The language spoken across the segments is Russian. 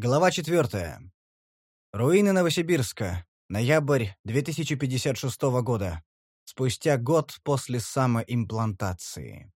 Глава 4. Руины Новосибирска. Ноябрь 2056 года. Спустя год после самоимплантации.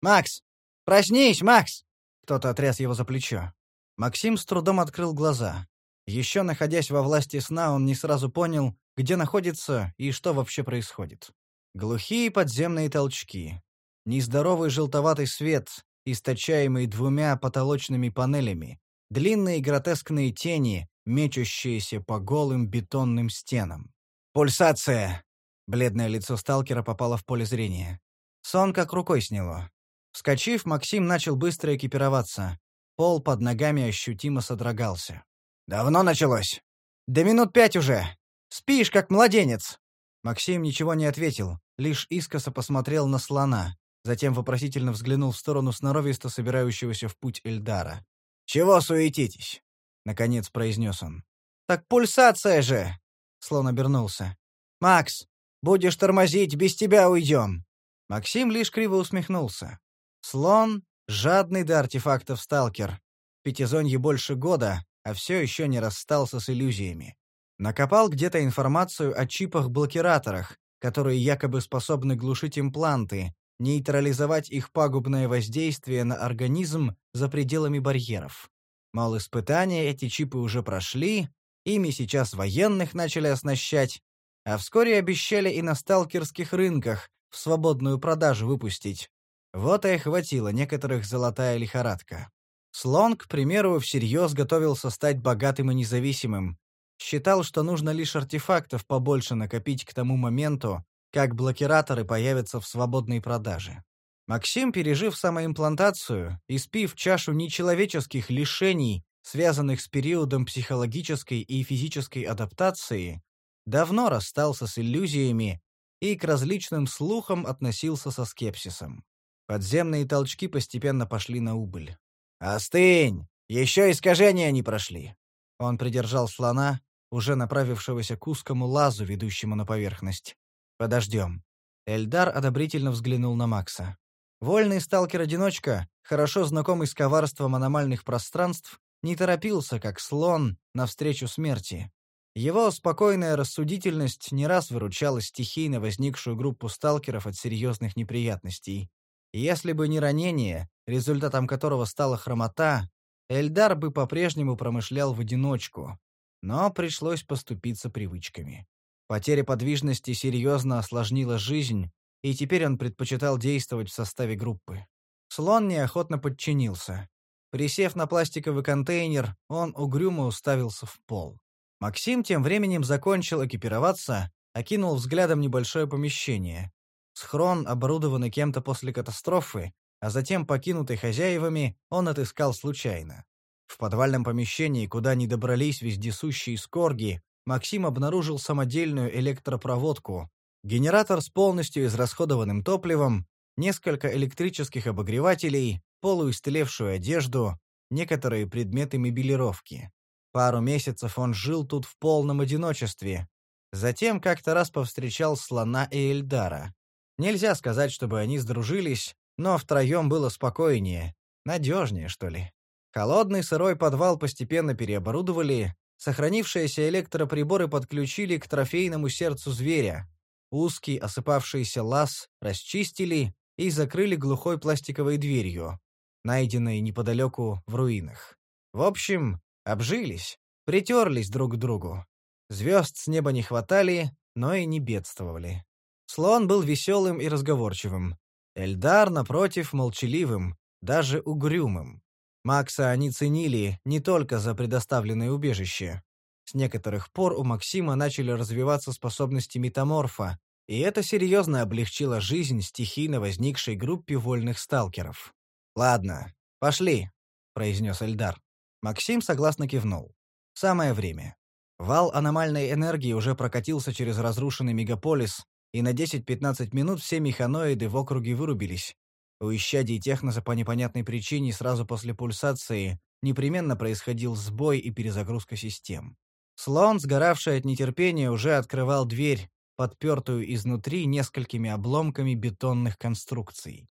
«Макс! Проснись, Макс!» Кто-то отряс его за плечо. Максим с трудом открыл глаза. Еще находясь во власти сна, он не сразу понял, где находится и что вообще происходит. Глухие подземные толчки. Нездоровый желтоватый свет, источаемый двумя потолочными панелями, длинные гротескные тени, мечущиеся по голым бетонным стенам. «Пульсация!» Бледное лицо сталкера попало в поле зрения. Сон как рукой сняло. Вскочив, Максим начал быстро экипироваться. Пол под ногами ощутимо содрогался. «Давно началось?» «Да минут пять уже. Спишь, как младенец!» Максим ничего не ответил, лишь искоса посмотрел на слона, затем вопросительно взглянул в сторону сноровисто собирающегося в путь Эльдара. «Чего суетитесь?» — наконец произнес он. «Так пульсация же!» — слон обернулся. «Макс, будешь тормозить, без тебя уйдем!» Максим лишь криво усмехнулся. Слон — жадный до артефактов сталкер. Пятизонье больше года, а все еще не расстался с иллюзиями. Накопал где-то информацию о чипах-блокираторах, которые якобы способны глушить импланты, нейтрализовать их пагубное воздействие на организм за пределами барьеров. Мол, испытания эти чипы уже прошли, ими сейчас военных начали оснащать, а вскоре обещали и на сталкерских рынках в свободную продажу выпустить. Вот и охватила некоторых золотая лихорадка. Слон, к примеру, всерьез готовился стать богатым и независимым. Считал, что нужно лишь артефактов побольше накопить к тому моменту, как блокираторы появятся в свободной продаже. Максим, пережив самоимплантацию и спив чашу нечеловеческих лишений, связанных с периодом психологической и физической адаптации, давно расстался с иллюзиями и к различным слухам относился со скепсисом. Подземные толчки постепенно пошли на убыль. «Остынь! Еще искажения не прошли!» Он придержал слона, уже направившегося к узкому лазу, ведущему на поверхность. Подождем». Эльдар одобрительно взглянул на Макса. Вольный сталкер-одиночка, хорошо знакомый с коварством аномальных пространств, не торопился, как слон, навстречу смерти. Его спокойная рассудительность не раз выручала стихийно возникшую группу сталкеров от серьезных неприятностей. Если бы не ранение, результатом которого стала хромота, Эльдар бы по-прежнему промышлял в одиночку, но пришлось поступиться привычками. Потеря подвижности серьезно осложнила жизнь, и теперь он предпочитал действовать в составе группы. Слон неохотно подчинился. Присев на пластиковый контейнер, он угрюмо уставился в пол. Максим тем временем закончил экипироваться, окинул взглядом небольшое помещение. Схрон, оборудованный кем-то после катастрофы, а затем покинутый хозяевами, он отыскал случайно. В подвальном помещении, куда не добрались вездесущие скорги, Максим обнаружил самодельную электропроводку, генератор с полностью израсходованным топливом, несколько электрических обогревателей, полуистлевшую одежду, некоторые предметы мебелировки. Пару месяцев он жил тут в полном одиночестве. Затем как-то раз повстречал слона и Эльдара. Нельзя сказать, чтобы они сдружились, но втроем было спокойнее, надежнее, что ли. Холодный сырой подвал постепенно переоборудовали, Сохранившиеся электроприборы подключили к трофейному сердцу зверя. Узкий осыпавшийся лаз расчистили и закрыли глухой пластиковой дверью, найденной неподалеку в руинах. В общем, обжились, притерлись друг к другу. Звезд с неба не хватали, но и не бедствовали. Слон был веселым и разговорчивым. Эльдар, напротив, молчаливым, даже угрюмым. Макса они ценили не только за предоставленное убежище. С некоторых пор у Максима начали развиваться способности метаморфа, и это серьезно облегчило жизнь стихийно возникшей группе вольных сталкеров. «Ладно, пошли», — произнес Эльдар. Максим согласно кивнул. «Самое время». Вал аномальной энергии уже прокатился через разрушенный мегаполис, и на 10-15 минут все механоиды в округе вырубились, у исчадий техноса по непонятной причине сразу после пульсации непременно происходил сбой и перезагрузка систем. Слон, сгоравший от нетерпения, уже открывал дверь, подпертую изнутри несколькими обломками бетонных конструкций.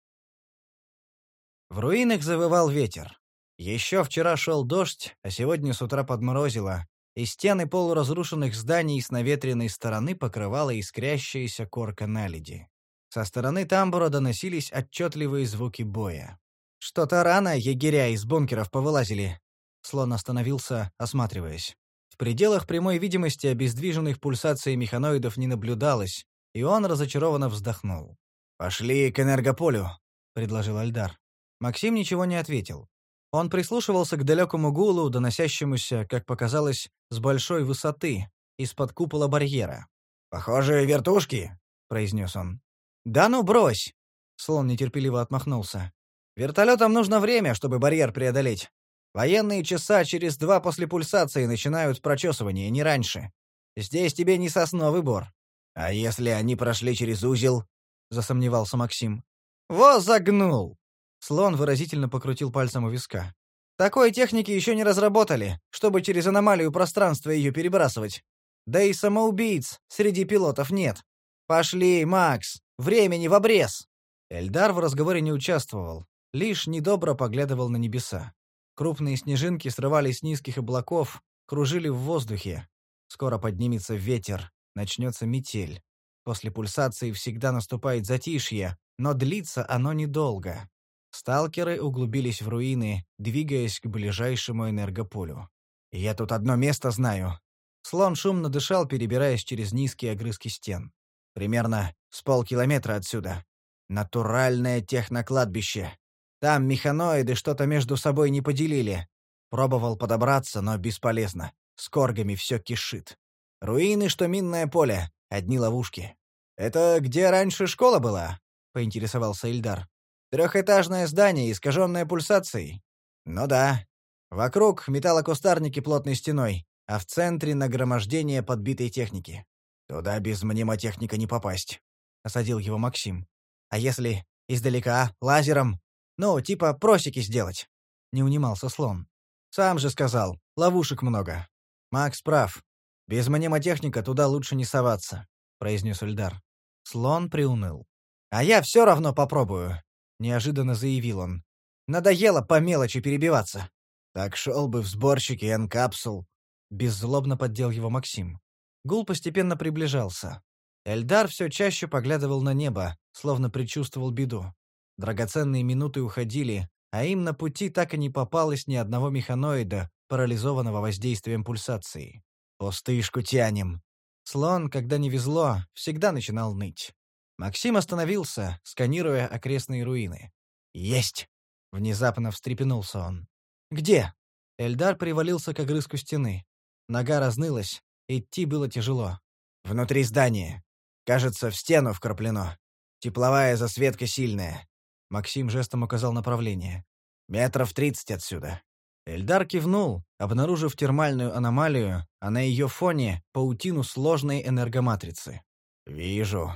В руинах завывал ветер. Еще вчера шел дождь, а сегодня с утра подморозило, и стены полуразрушенных зданий с наветренной стороны покрывала искрящаяся корка наледи. Со стороны тамбура доносились отчетливые звуки боя. «Что-то рано егеря из бункеров повылазили». Слон остановился, осматриваясь. В пределах прямой видимости обездвиженных пульсаций механоидов не наблюдалось, и он разочарованно вздохнул. «Пошли к энергополю», — предложил Альдар. Максим ничего не ответил. Он прислушивался к далекому гулу, доносящемуся, как показалось, с большой высоты, из-под купола барьера. «Похоже, вертушки», — произнес он. «Да ну брось!» — слон нетерпеливо отмахнулся. «Вертолетам нужно время, чтобы барьер преодолеть. Военные часа через два после пульсации начинают прочесывание, не раньше. Здесь тебе не сосновый бор». «А если они прошли через узел?» — засомневался Максим. «Во загнул!» Слон выразительно покрутил пальцем у виска. «Такой техники еще не разработали, чтобы через аномалию пространства ее перебрасывать. Да и самоубийц среди пилотов нет. Пошли, Макс, времени в обрез!» Эльдар в разговоре не участвовал, лишь недобро поглядывал на небеса. Крупные снежинки срывались с низких облаков, кружили в воздухе. Скоро поднимется ветер, начнется метель. После пульсации всегда наступает затишье, но длится оно недолго. Сталкеры углубились в руины, двигаясь к ближайшему энергополю. «Я тут одно место знаю». Слон шумно дышал, перебираясь через низкие огрызки стен. «Примерно с полкилометра отсюда. Натуральное технокладбище. Там механоиды что-то между собой не поделили. Пробовал подобраться, но бесполезно. С коргами все кишит. Руины, что минное поле. Одни ловушки. «Это где раньше школа была?» — поинтересовался Ильдар. Трехэтажное здание, искаженное пульсацией. Ну да. Вокруг металлокустарники плотной стеной, а в центре нагромождение подбитой техники. Туда без мнемотехника не попасть, — осадил его Максим. А если издалека, лазером? Ну, типа просеки сделать. Не унимался слон. Сам же сказал, ловушек много. Макс прав. Без мнемотехника туда лучше не соваться, — произнес Ильдар. Слон приуныл. А я все равно попробую неожиданно заявил он. Надоело по мелочи перебиваться. Так шел бы в сборщики N-капсул. Беззлобно поддел его Максим. Гул постепенно приближался. Эльдар все чаще поглядывал на небо, словно предчувствовал беду. Драгоценные минуты уходили, а им на пути так и не попалось ни одного механоида, парализованного воздействием пульсации. «Пустышку тянем!» Слон, когда не везло, всегда начинал ныть. Максим остановился, сканируя окрестные руины. «Есть!» — внезапно встрепенулся он. «Где?» Эльдар привалился к огрызку стены. Нога разнылась, идти было тяжело. «Внутри здания. Кажется, в стену вкраплено. Тепловая засветка сильная». Максим жестом указал направление. «Метров тридцать отсюда». Эльдар кивнул, обнаружив термальную аномалию, а на ее фоне — паутину сложной энергоматрицы. «Вижу»,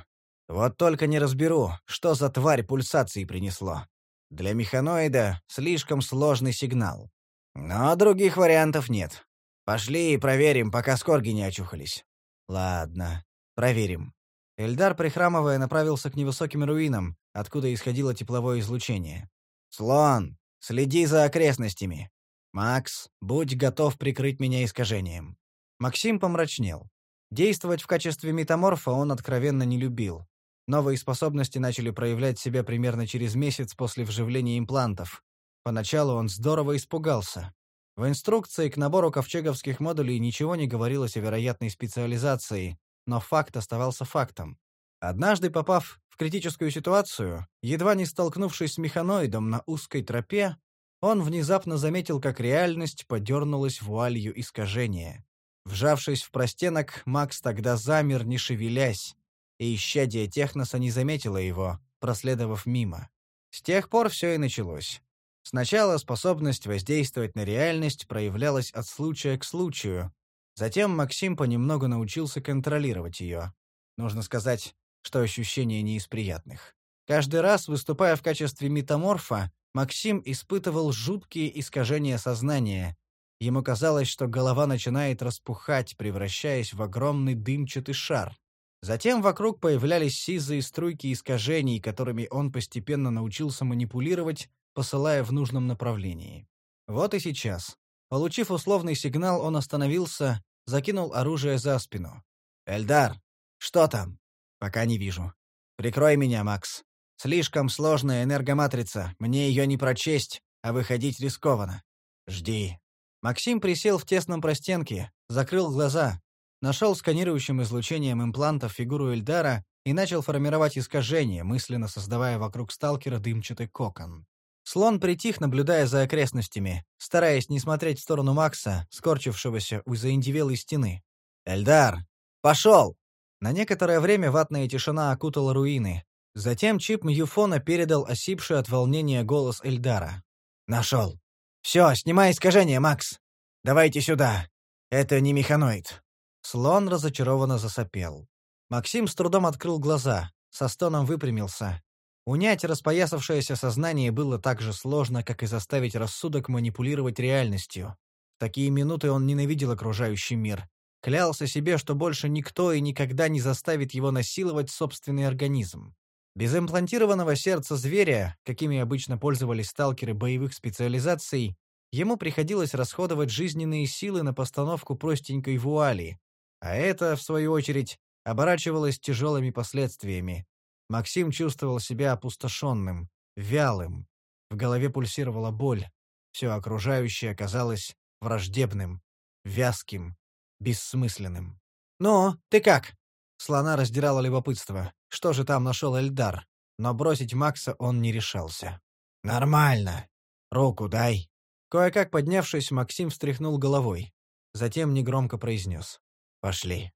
вот только не разберу, что за тварь пульсации принесло. Для механоида слишком сложный сигнал. Но других вариантов нет. Пошли и проверим, пока скорги не очухались. Ладно, проверим. Эльдар, прихрамывая, направился к невысоким руинам, откуда исходило тепловое излучение. «Слон, следи за окрестностями. Макс, будь готов прикрыть меня искажением». Максим помрачнел. Действовать в качестве метаморфа он откровенно не любил. Новые способности начали проявлять себя примерно через месяц после вживления имплантов. Поначалу он здорово испугался. В инструкции к набору ковчеговских модулей ничего не говорилось о вероятной специализации, но факт оставался фактом. Однажды попав в критическую ситуацию, едва не столкнувшись с механоидом на узкой тропе, он внезапно заметил, как реальность подернулась вуалью искажения. Вжавшись в простенок, Макс тогда замер, не шевелясь, и исчадие Техноса не заметило его, проследовав мимо. С тех пор все и началось. Сначала способность воздействовать на реальность проявлялась от случая к случаю. Затем Максим понемногу научился контролировать ее. Нужно сказать, что ощущения не из приятных. Каждый раз, выступая в качестве метаморфа, Максим испытывал жуткие искажения сознания. Ему казалось, что голова начинает распухать, превращаясь в огромный дымчатый шар. Затем вокруг появлялись сизые струйки искажений, которыми он постепенно научился манипулировать, посылая в нужном направлении. Вот и сейчас. Получив условный сигнал, он остановился, закинул оружие за спину. «Эльдар, что там?» «Пока не вижу. Прикрой меня, Макс. Слишком сложная энергоматрица, мне ее не прочесть, а выходить рискованно. Жди». Максим присел в тесном простенке, закрыл глаза, нашел сканирующим излучением имплантов фигуру Эльдара и начал формировать искажение, мысленно создавая вокруг сталкера дымчатый кокон. Слон притих, наблюдая за окрестностями, стараясь не смотреть в сторону Макса, скорчившегося у заиндивелой стены. «Эльдар! Пошел!» На некоторое время ватная тишина окутала руины. Затем чип Мьюфона передал осипший от волнения голос Эльдара. «Нашел. Все, снимай искажение, Макс. Давайте сюда. Это не механоид». Слон разочарованно засопел. Максим с трудом открыл глаза, со стоном выпрямился. Унять распоясавшееся сознание было так же сложно, как и заставить рассудок манипулировать реальностью. В такие минуты он ненавидел окружающий мир. Клялся себе, что больше никто и никогда не заставит его насиловать собственный организм. Без имплантированного сердца зверя, какими обычно пользовались сталкеры боевых специализаций, ему приходилось расходовать жизненные силы на постановку простенькой вуали, а это, в свою очередь, оборачивалось тяжелыми последствиями. Максим чувствовал себя опустошенным, вялым. В голове пульсировала боль. Все окружающее оказалось враждебным, вязким, бессмысленным. «Ну, ты как?» Слона раздирало любопытство. Что же там нашел Эльдар? Но бросить Макса он не решался. «Нормально. Руку дай». Кое-как поднявшись, Максим встряхнул головой. Затем негромко произнес. «Пошли».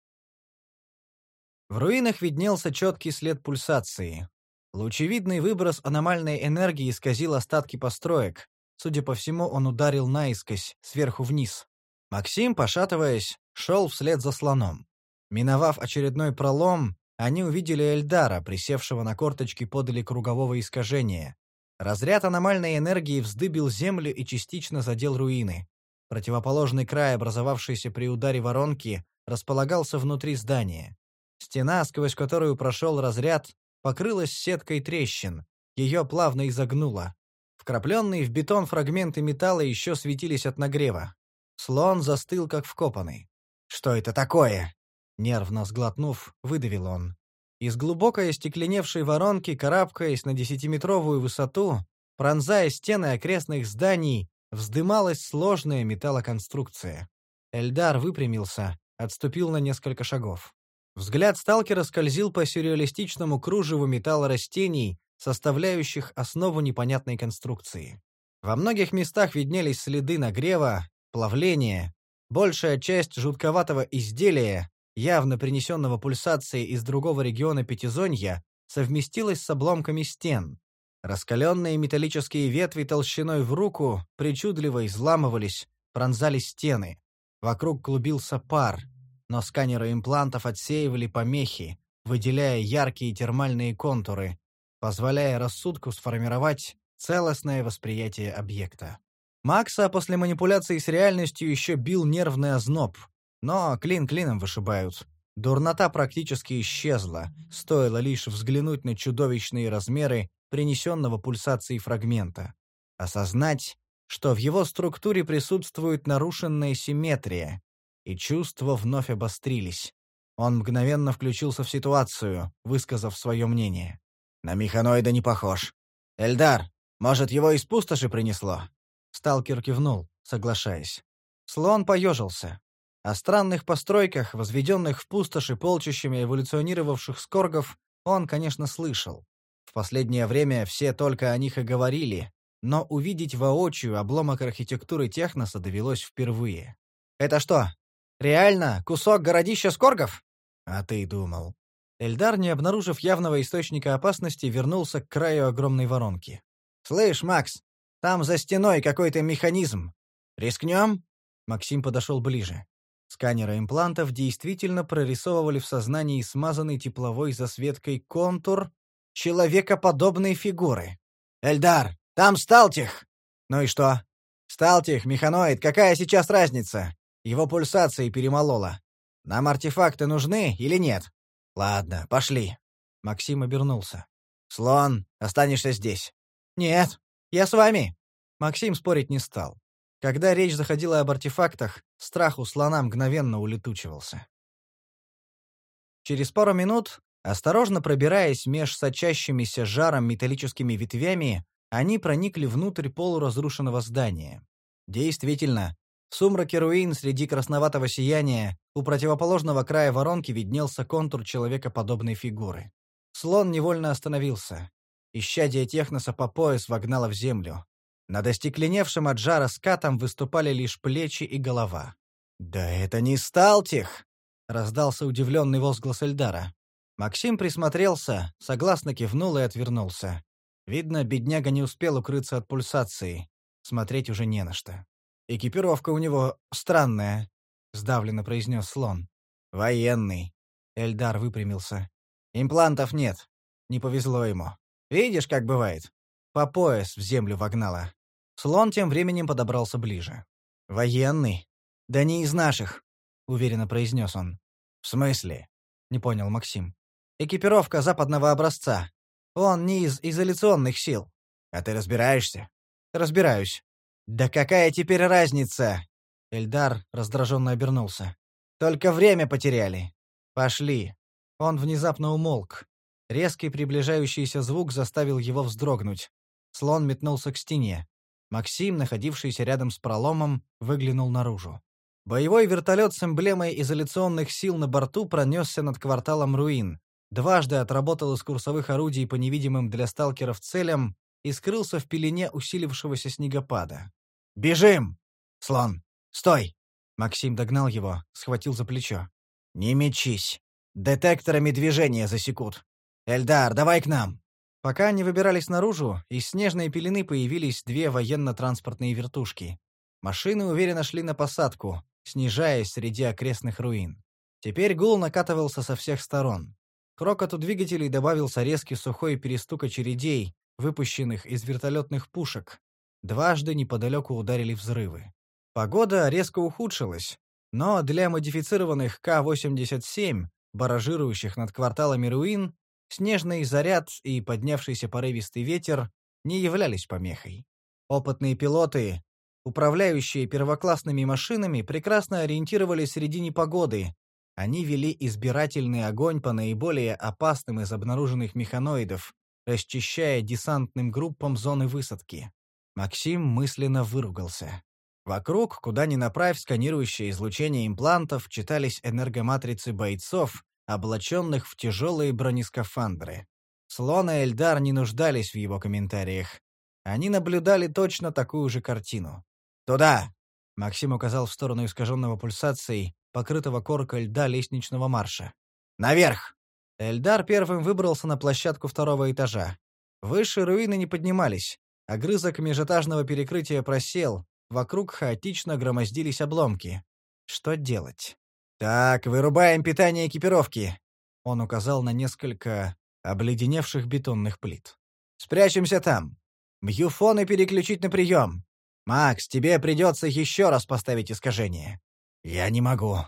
В руинах виднелся четкий след пульсации. Лучевидный выброс аномальной энергии исказил остатки построек. Судя по всему, он ударил наискось, сверху вниз. Максим, пошатываясь, шел вслед за слоном. Миновав очередной пролом, они увидели Эльдара, присевшего на корточки подали кругового искажения. Разряд аномальной энергии вздыбил землю и частично задел руины. Противоположный край, образовавшийся при ударе воронки, располагался внутри здания. Стена, сквозь которую прошел разряд, покрылась сеткой трещин. Ее плавно изогнуло. Вкрапленные в бетон фрагменты металла еще светились от нагрева. Слон застыл, как вкопанный. «Что это такое?» Нервно сглотнув, выдавил он. Из глубокой остекленевшей воронки, карабкаясь на десятиметровую высоту, пронзая стены окрестных зданий, вздымалась сложная металлоконструкция. Эльдар выпрямился, отступил на несколько шагов. Взгляд сталкера скользил по сюрреалистичному кружеву металла растений, составляющих основу непонятной конструкции. Во многих местах виднелись следы нагрева, плавления. Большая часть жутковатого изделия, явно принесенного пульсацией из другого региона Пятизонья, совместилась с обломками стен. Раскаленные металлические ветви толщиной в руку причудливо изламывались, пронзали стены. Вокруг клубился пар — но сканеры имплантов отсеивали помехи, выделяя яркие термальные контуры, позволяя рассудку сформировать целостное восприятие объекта. Макса после манипуляции с реальностью еще бил нервный озноб, но клин клином вышибают. Дурнота практически исчезла, стоило лишь взглянуть на чудовищные размеры принесенного пульсацией фрагмента. Осознать, что в его структуре присутствует нарушенная симметрия, и чувства вновь обострились. Он мгновенно включился в ситуацию, высказав свое мнение. «На механоида не похож. Эльдар, может, его из пустоши принесло?» Сталкер кивнул, соглашаясь. Слон поежился. О странных постройках, возведенных в пустоши полчищами эволюционировавших скоргов, он, конечно, слышал. В последнее время все только о них и говорили, но увидеть воочию обломок архитектуры Техноса довелось впервые. «Это что, Реально, кусок городища Скоргов? А ты думал. Эльдар, не обнаружив явного источника опасности, вернулся к краю огромной воронки. «Слышь, Макс, там за стеной какой-то механизм. Рискнем?» Максим подошел ближе. Сканеры имплантов действительно прорисовывали в сознании смазанный тепловой засветкой контур человекоподобной фигуры. «Эльдар, там Сталтих!» «Ну и что?» «Сталтих, механоид, какая сейчас разница? Его пульсацией перемололо. Нам артефакты нужны или нет? Ладно, пошли. Максим обернулся. Слон, останешься здесь. Нет, я с вами. Максим спорить не стал. Когда речь заходила об артефактах, страх у слона мгновенно улетучивался. Через пару минут, осторожно пробираясь меж сочащимися жаром металлическими ветвями, они проникли внутрь полуразрушенного здания. Действительно, в сумраке руин среди красноватого сияния у противоположного края воронки виднелся контур человекоподобной фигуры. Слон невольно остановился. Исчадие техноса по пояс вогнало в землю. Над остекленевшим от жара скатом выступали лишь плечи и голова. «Да это не Сталтих!» — раздался удивленный возглас Эльдара. Максим присмотрелся, согласно кивнул и отвернулся. Видно, бедняга не успел укрыться от пульсации. Смотреть уже не на что. «Экипировка у него странная», — сдавленно произнес слон. «Военный». Эльдар выпрямился. «Имплантов нет. Не повезло ему. Видишь, как бывает? По пояс в землю вогнало. Слон тем временем подобрался ближе. «Военный? Да не из наших», — уверенно произнес он. «В смысле?» — не понял Максим. «Экипировка западного образца. Он не из изоляционных сил. А ты разбираешься?» «Разбираюсь». «Да какая теперь разница?» Эльдар раздраженно обернулся. «Только время потеряли. Пошли». Он внезапно умолк. Резкий приближающийся звук заставил его вздрогнуть. Слон метнулся к стене. Максим, находившийся рядом с проломом, выглянул наружу. Боевой вертолет с эмблемой изоляционных сил на борту пронесся над кварталом руин, дважды отработал из курсовых орудий по невидимым для сталкеров целям и скрылся в пелене усилившегося снегопада. «Бежим!» «Слон, стой!» Максим догнал его, схватил за плечо. «Не мечись. Детекторами движения засекут. Эльдар, давай к нам!» Пока они выбирались наружу, из снежной пелены появились две военно-транспортные вертушки. Машины уверенно шли на посадку, снижаясь среди окрестных руин. Теперь гул накатывался со всех сторон. К рокоту двигателей добавился резкий сухой перестук очередей, выпущенных из вертолетных пушек. Дважды неподалеку ударили взрывы. Погода резко ухудшилась, но для модифицированных К-87, баражирующих над кварталами руин, Снежный заряд и поднявшийся порывистый ветер не являлись помехой. Опытные пилоты, управляющие первоклассными машинами, прекрасно ориентировались среди непогоды. Они вели избирательный огонь по наиболее опасным из обнаруженных механоидов, расчищая десантным группам зоны высадки. Максим мысленно выругался. Вокруг, куда ни направь сканирующее излучение имплантов, читались энергоматрицы бойцов, облаченных в тяжелые бронескафандры. Слон и Эльдар не нуждались в его комментариях. Они наблюдали точно такую же картину. «Туда!» — Максим указал в сторону искаженного пульсацией, покрытого коркой льда лестничного марша. «Наверх!» Эльдар первым выбрался на площадку второго этажа. Выше руины не поднимались. Огрызок межэтажного перекрытия просел, вокруг хаотично громоздились обломки. Что делать? «Так, вырубаем питание экипировки», — он указал на несколько обледеневших бетонных плит. «Спрячемся там. Мьюфоны переключить на прием. Макс, тебе придется еще раз поставить искажение». «Я не могу.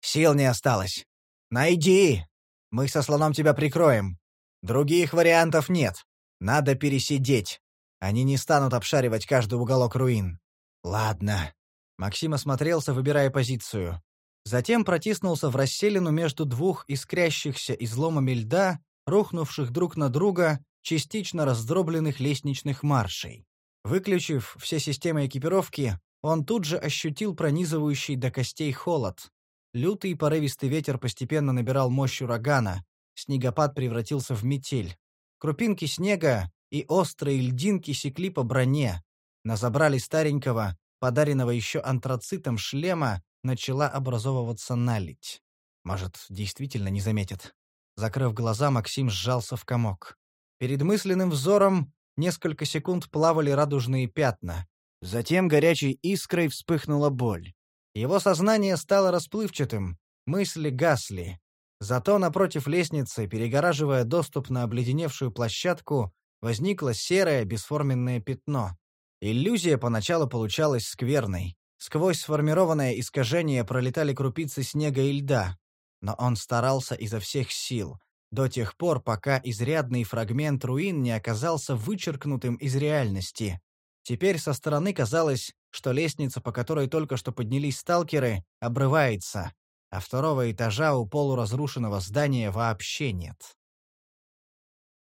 Сил не осталось. Найди. Мы со слоном тебя прикроем. Других вариантов нет. Надо пересидеть. Они не станут обшаривать каждый уголок руин». «Ладно». Максим осмотрелся, выбирая позицию. Затем протиснулся в расселину между двух искрящихся изломами льда, рухнувших друг на друга, частично раздробленных лестничных маршей. Выключив все системы экипировки, он тут же ощутил пронизывающий до костей холод. Лютый порывистый ветер постепенно набирал мощь урагана, снегопад превратился в метель. Крупинки снега и острые льдинки секли по броне, на забрали старенького, подаренного еще антрацитом шлема, начала образовываться наледь. Может, действительно не заметит. Закрыв глаза, Максим сжался в комок. Перед мысленным взором несколько секунд плавали радужные пятна. Затем горячей искрой вспыхнула боль. Его сознание стало расплывчатым, мысли гасли. Зато напротив лестницы, перегораживая доступ на обледеневшую площадку, возникло серое бесформенное пятно. Иллюзия поначалу получалась скверной. Сквозь сформированное искажение пролетали крупицы снега и льда, но он старался изо всех сил, до тех пор, пока изрядный фрагмент руин не оказался вычеркнутым из реальности. Теперь со стороны казалось, что лестница, по которой только что поднялись сталкеры, обрывается, а второго этажа у полуразрушенного здания вообще нет.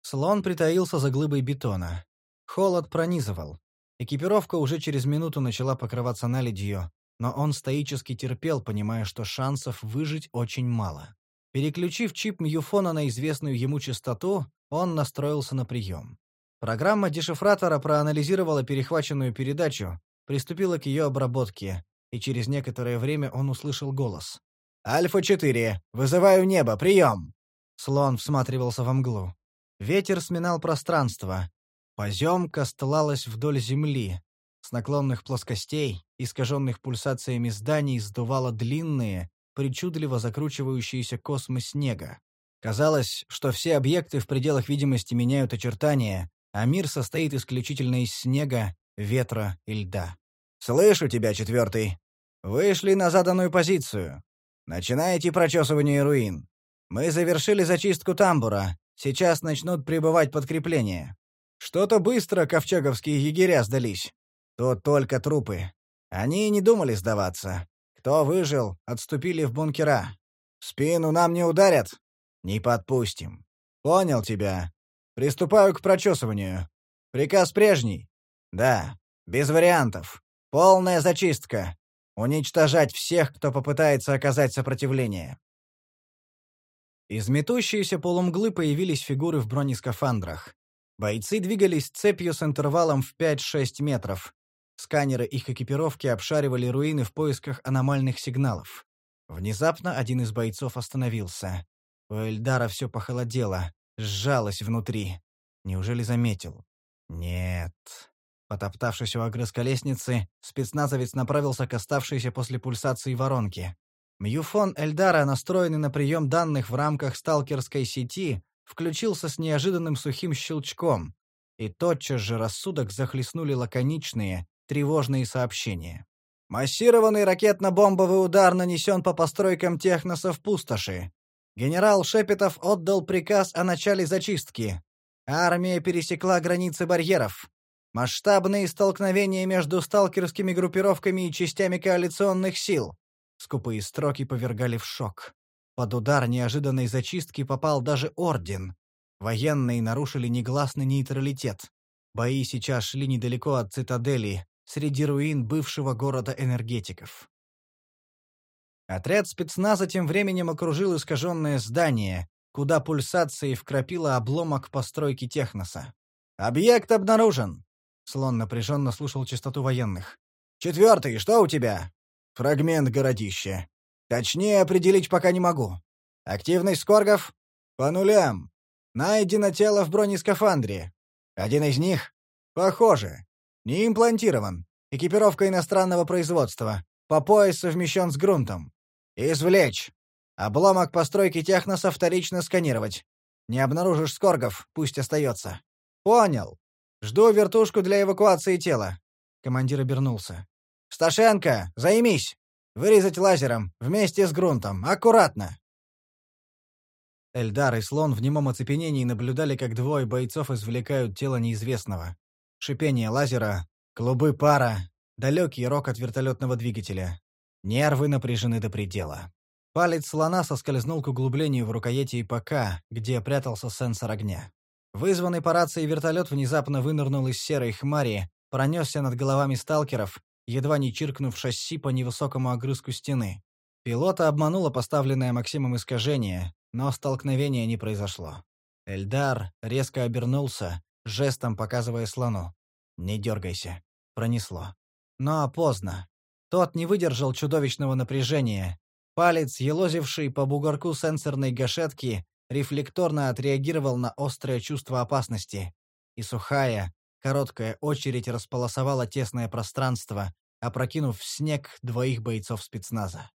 Слон притаился за глыбой бетона. Холод пронизывал. Экипировка уже через минуту начала покрываться наледью, но он стоически терпел, понимая, что шансов выжить очень мало. Переключив чип Мьюфона на известную ему частоту, он настроился на прием. Программа дешифратора проанализировала перехваченную передачу, приступила к ее обработке, и через некоторое время он услышал голос. «Альфа-4, вызываю небо, прием!» Слон всматривался во мглу. Ветер сминал пространство. Поземка стлалась вдоль земли. С наклонных плоскостей, искаженных пульсациями зданий, сдувало длинные, причудливо закручивающиеся космы снега. Казалось, что все объекты в пределах видимости меняют очертания, а мир состоит исключительно из снега, ветра и льда. «Слышу тебя, четвертый. Вышли на заданную позицию. Начинайте прочесывание руин. Мы завершили зачистку тамбура. Сейчас начнут прибывать подкрепления. Что-то быстро ковчеговские егеря сдались. Тут только трупы. Они не думали сдаваться. Кто выжил, отступили в бункера. В спину нам не ударят? Не подпустим. Понял тебя. Приступаю к прочесыванию. Приказ прежний? Да, без вариантов. Полная зачистка. Уничтожать всех, кто попытается оказать сопротивление. Из метущейся полумглы появились фигуры в бронескафандрах. Бойцы двигались цепью с интервалом в 5-6 метров. Сканеры их экипировки обшаривали руины в поисках аномальных сигналов. Внезапно один из бойцов остановился. У Эльдара все похолодело, сжалось внутри. Неужели заметил? Нет. Потоптавшись у огрызка лестницы, спецназовец направился к оставшейся после пульсации воронке. Мьюфон Эльдара, настроенный на прием данных в рамках сталкерской сети, включился с неожиданным сухим щелчком, и тотчас же рассудок захлестнули лаконичные, тревожные сообщения. «Массированный ракетно-бомбовый удар нанесен по постройкам техноса в пустоши. Генерал Шепетов отдал приказ о начале зачистки. Армия пересекла границы барьеров. Масштабные столкновения между сталкерскими группировками и частями коалиционных сил. Скупые строки повергали в шок. Под удар неожиданной зачистки попал даже Орден. Военные нарушили негласный нейтралитет. Бои сейчас шли недалеко от цитадели, среди руин бывшего города энергетиков. Отряд спецназа тем временем окружил искаженное здание, куда пульсацией вкрапила обломок постройки техноса. «Объект обнаружен!» Слон напряженно слушал частоту военных. «Четвертый, что у тебя?» «Фрагмент городища. Точнее определить пока не могу. Активность скоргов?» «По нулям. Найдено тело в бронескафандре. Один из них?» «Похоже. Не имплантирован. Экипировка иностранного производства. По пояс совмещен с грунтом. Извлечь. Обломок постройки техноса вторично сканировать. Не обнаружишь скоргов, пусть остается. Понял. Жду вертушку для эвакуации тела. Командир обернулся. Сташенко, займись. Вырезать лазером, вместе с грунтом. Аккуратно. Эльдар и Слон в немом оцепенении наблюдали, как двое бойцов извлекают тело неизвестного. Шипение лазера, клубы пара, далекий рок от вертолетного двигателя. Нервы напряжены до предела. Палец слона соскользнул к углублению в рукояти ИПК, где прятался сенсор огня. Вызванный по рации вертолет внезапно вынырнул из серой хмари, пронесся над головами сталкеров, едва не чиркнув шасси по невысокому огрызку стены. Пилота обмануло поставленное Максимом искажение, но столкновения не произошло. Эльдар резко обернулся, жестом показывая слону. «Не дергайся». Пронесло. Но поздно. Тот не выдержал чудовищного напряжения. Палец, елозивший по бугорку сенсорной гашетки, рефлекторно отреагировал на острое чувство опасности. И сухая, короткая очередь располосовала тесное пространство, опрокинув в снег двоих бойцов спецназа.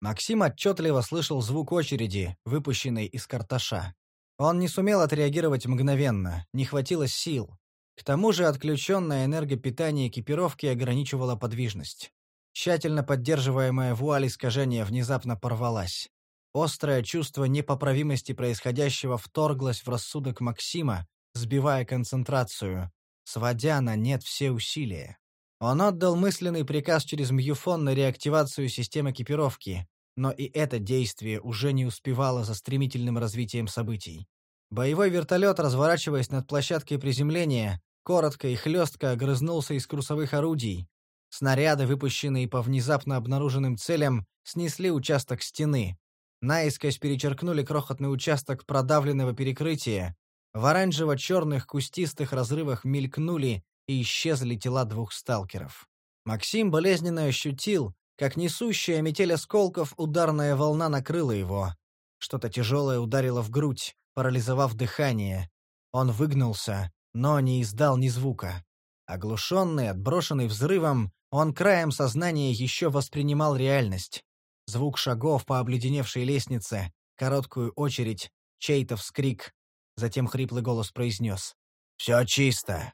Максим отчетливо слышал звук очереди, выпущенной из карташа. Он не сумел отреагировать мгновенно, не хватило сил. К тому же отключенное энергопитание экипировки ограничивало подвижность. Тщательно поддерживаемая вуаль искажения внезапно порвалась. Острое чувство непоправимости происходящего вторглось в рассудок Максима, сбивая концентрацию, сводя на нет все усилия. Он отдал мысленный приказ через Мьюфон на реактивацию систем экипировки, но и это действие уже не успевало за стремительным развитием событий. Боевой вертолет, разворачиваясь над площадкой приземления, коротко и хлестко огрызнулся из курсовых орудий. Снаряды, выпущенные по внезапно обнаруженным целям, снесли участок стены. Наискось перечеркнули крохотный участок продавленного перекрытия. В оранжево-черных кустистых разрывах мелькнули и исчезли тела двух сталкеров. Максим болезненно ощутил, как несущая метель осколков ударная волна накрыла его. Что-то тяжелое ударило в грудь, парализовав дыхание. Он выгнулся, но не издал ни звука. Оглушенный, отброшенный взрывом, он краем сознания еще воспринимал реальность. Звук шагов по обледеневшей лестнице, короткую очередь, чей-то вскрик. Затем хриплый голос произнес. «Все чисто».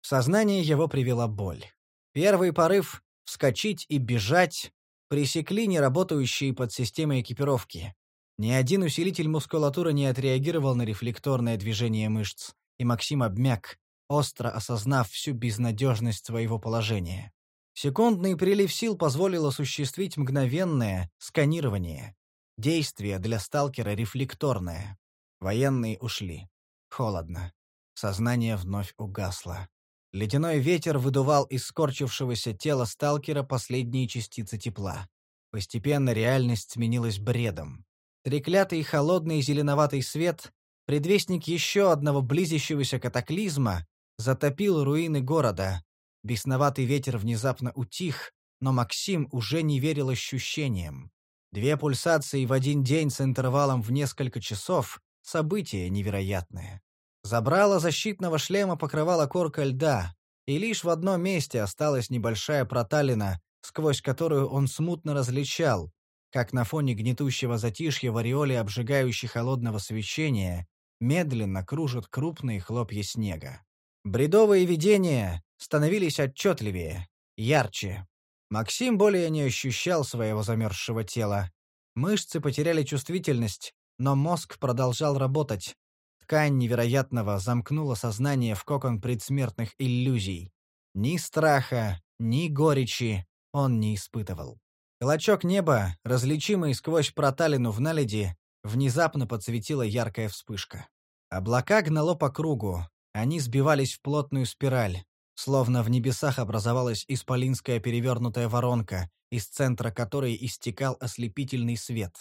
В сознание его привела боль. Первый порыв — вскочить и бежать — пресекли неработающие подсистемы экипировки. Ни один усилитель мускулатуры не отреагировал на рефлекторное движение мышц, и Максим обмяк, остро осознав всю безнадежность своего положения. Секундный прилив сил позволил осуществить мгновенное сканирование. Действие для сталкера рефлекторное. Военные ушли. Холодно. Сознание вновь угасло. Ледяной ветер выдувал из скорчившегося тела сталкера последние частицы тепла. Постепенно реальность сменилась бредом. Треклятый холодный зеленоватый свет, предвестник еще одного близящегося катаклизма, затопил руины города. Бесноватый ветер внезапно утих, но Максим уже не верил ощущениям. Две пульсации в один день с интервалом в несколько часов — событие невероятное. Забрало защитного шлема покрывала корка льда, и лишь в одном месте осталась небольшая проталина, сквозь которую он смутно различал, как на фоне гнетущего затишья в ореоле обжигающей холодного свечения медленно кружат крупные хлопья снега. Бредовые видения становились отчетливее, ярче. Максим более не ощущал своего замерзшего тела. Мышцы потеряли чувствительность, но мозг продолжал работать. Ткань невероятного замкнула сознание в кокон предсмертных иллюзий. Ни страха, ни горечи он не испытывал. Клочок неба, различимый сквозь проталину в наледи, внезапно подсветила яркая вспышка. Облака гнало по кругу, они сбивались в плотную спираль, словно в небесах образовалась исполинская перевернутая воронка, из центра которой истекал ослепительный свет.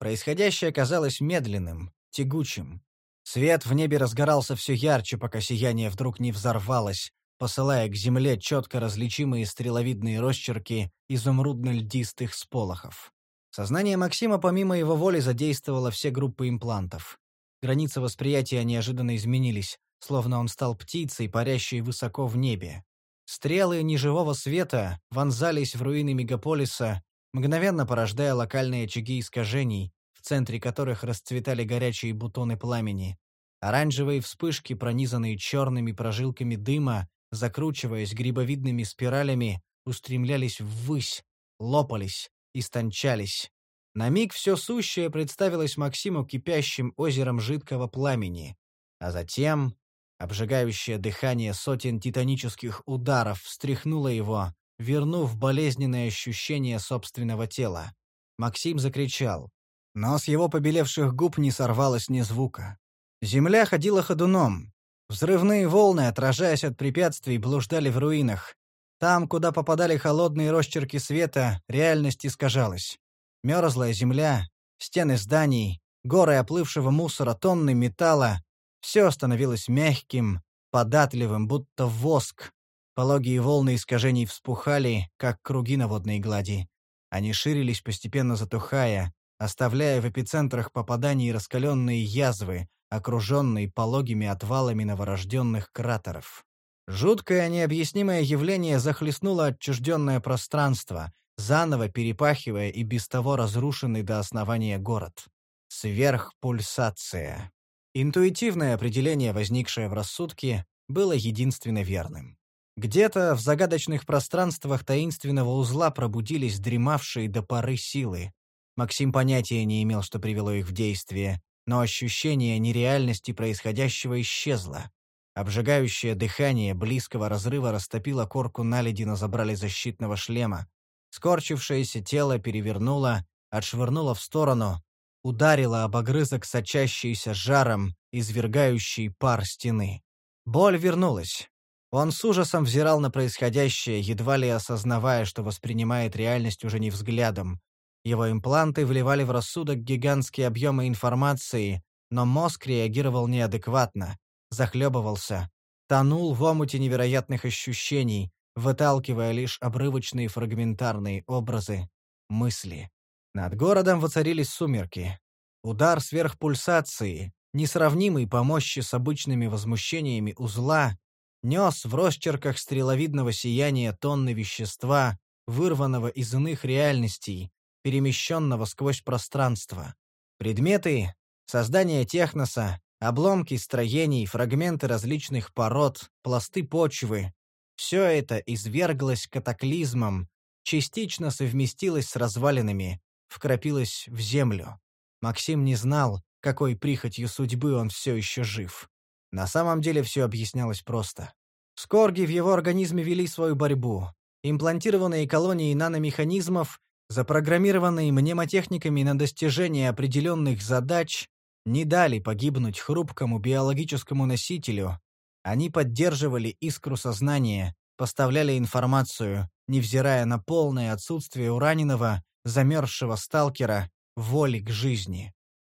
Происходящее казалось медленным, тягучим. Свет в небе разгорался все ярче, пока сияние вдруг не взорвалось, посылая к земле четко различимые стреловидные росчерки изумрудно-льдистых сполохов. Сознание Максима помимо его воли задействовало все группы имплантов. Границы восприятия неожиданно изменились, словно он стал птицей, парящей высоко в небе. Стрелы неживого света вонзались в руины мегаполиса, мгновенно порождая локальные очаги искажений, в центре которых расцветали горячие бутоны пламени. Оранжевые вспышки, пронизанные черными прожилками дыма, закручиваясь грибовидными спиралями, устремлялись ввысь, лопались, истончались. На миг все сущее представилось Максиму кипящим озером жидкого пламени. А затем Обжигающее дыхание сотен титанических ударов встряхнуло его, вернув болезненное ощущение собственного тела. Максим закричал. Но с его побелевших губ не сорвалось ни звука. Земля ходила ходуном. Взрывные волны, отражаясь от препятствий, блуждали в руинах. Там, куда попадали холодные росчерки света, реальность искажалась. Мерзлая земля, стены зданий, горы оплывшего мусора, тонны металла, все становилось мягким, податливым, будто воск. Пологие волны искажений вспухали, как круги на водной глади. Они ширились, постепенно затухая, оставляя в эпицентрах попаданий раскаленные язвы, окруженные пологими отвалами новорожденных кратеров. Жуткое необъяснимое явление захлестнуло отчужденное пространство, заново перепахивая и без того разрушенный до основания город. Сверхпульсация. Интуитивное определение, возникшее в рассудке, было единственно верным. Где-то в загадочных пространствах таинственного узла пробудились дремавшие до поры силы. Максим понятия не имел, что привело их в действие, но ощущение нереальности происходящего исчезло. Обжигающее дыхание близкого разрыва растопило корку наледи на забрали защитного шлема. Скорчившееся тело перевернуло, отшвырнуло в сторону, ударило об огрызок сочащийся жаром, извергающий пар стены. Боль вернулась. Он с ужасом взирал на происходящее, едва ли осознавая, что воспринимает реальность уже не взглядом. Его импланты вливали в рассудок гигантские объемы информации, но мозг реагировал неадекватно, захлебывался, тонул в омуте невероятных ощущений, выталкивая лишь обрывочные фрагментарные образы, мысли. Над городом воцарились сумерки. Удар сверхпульсации, несравнимый по мощи с обычными возмущениями узла, нес в росчерках стреловидного сияния тонны вещества, вырванного из иных реальностей, перемещенного сквозь пространство. Предметы, создание техноса, обломки строений, фрагменты различных пород, пласты почвы — все это изверглось катаклизмом, частично совместилось с развалинами, вкрапилось в землю. Максим не знал, какой прихотью судьбы он все еще жив. На самом деле все объяснялось просто. Скорги в его организме вели свою борьбу. Имплантированные колонии наномеханизмов, запрограммированные мнемотехниками на достижение определенных задач, не дали погибнуть хрупкому биологическому носителю. Они поддерживали искру сознания, поставляли информацию, невзирая на полное отсутствие у раненого, замерзшего сталкера, воли к жизни.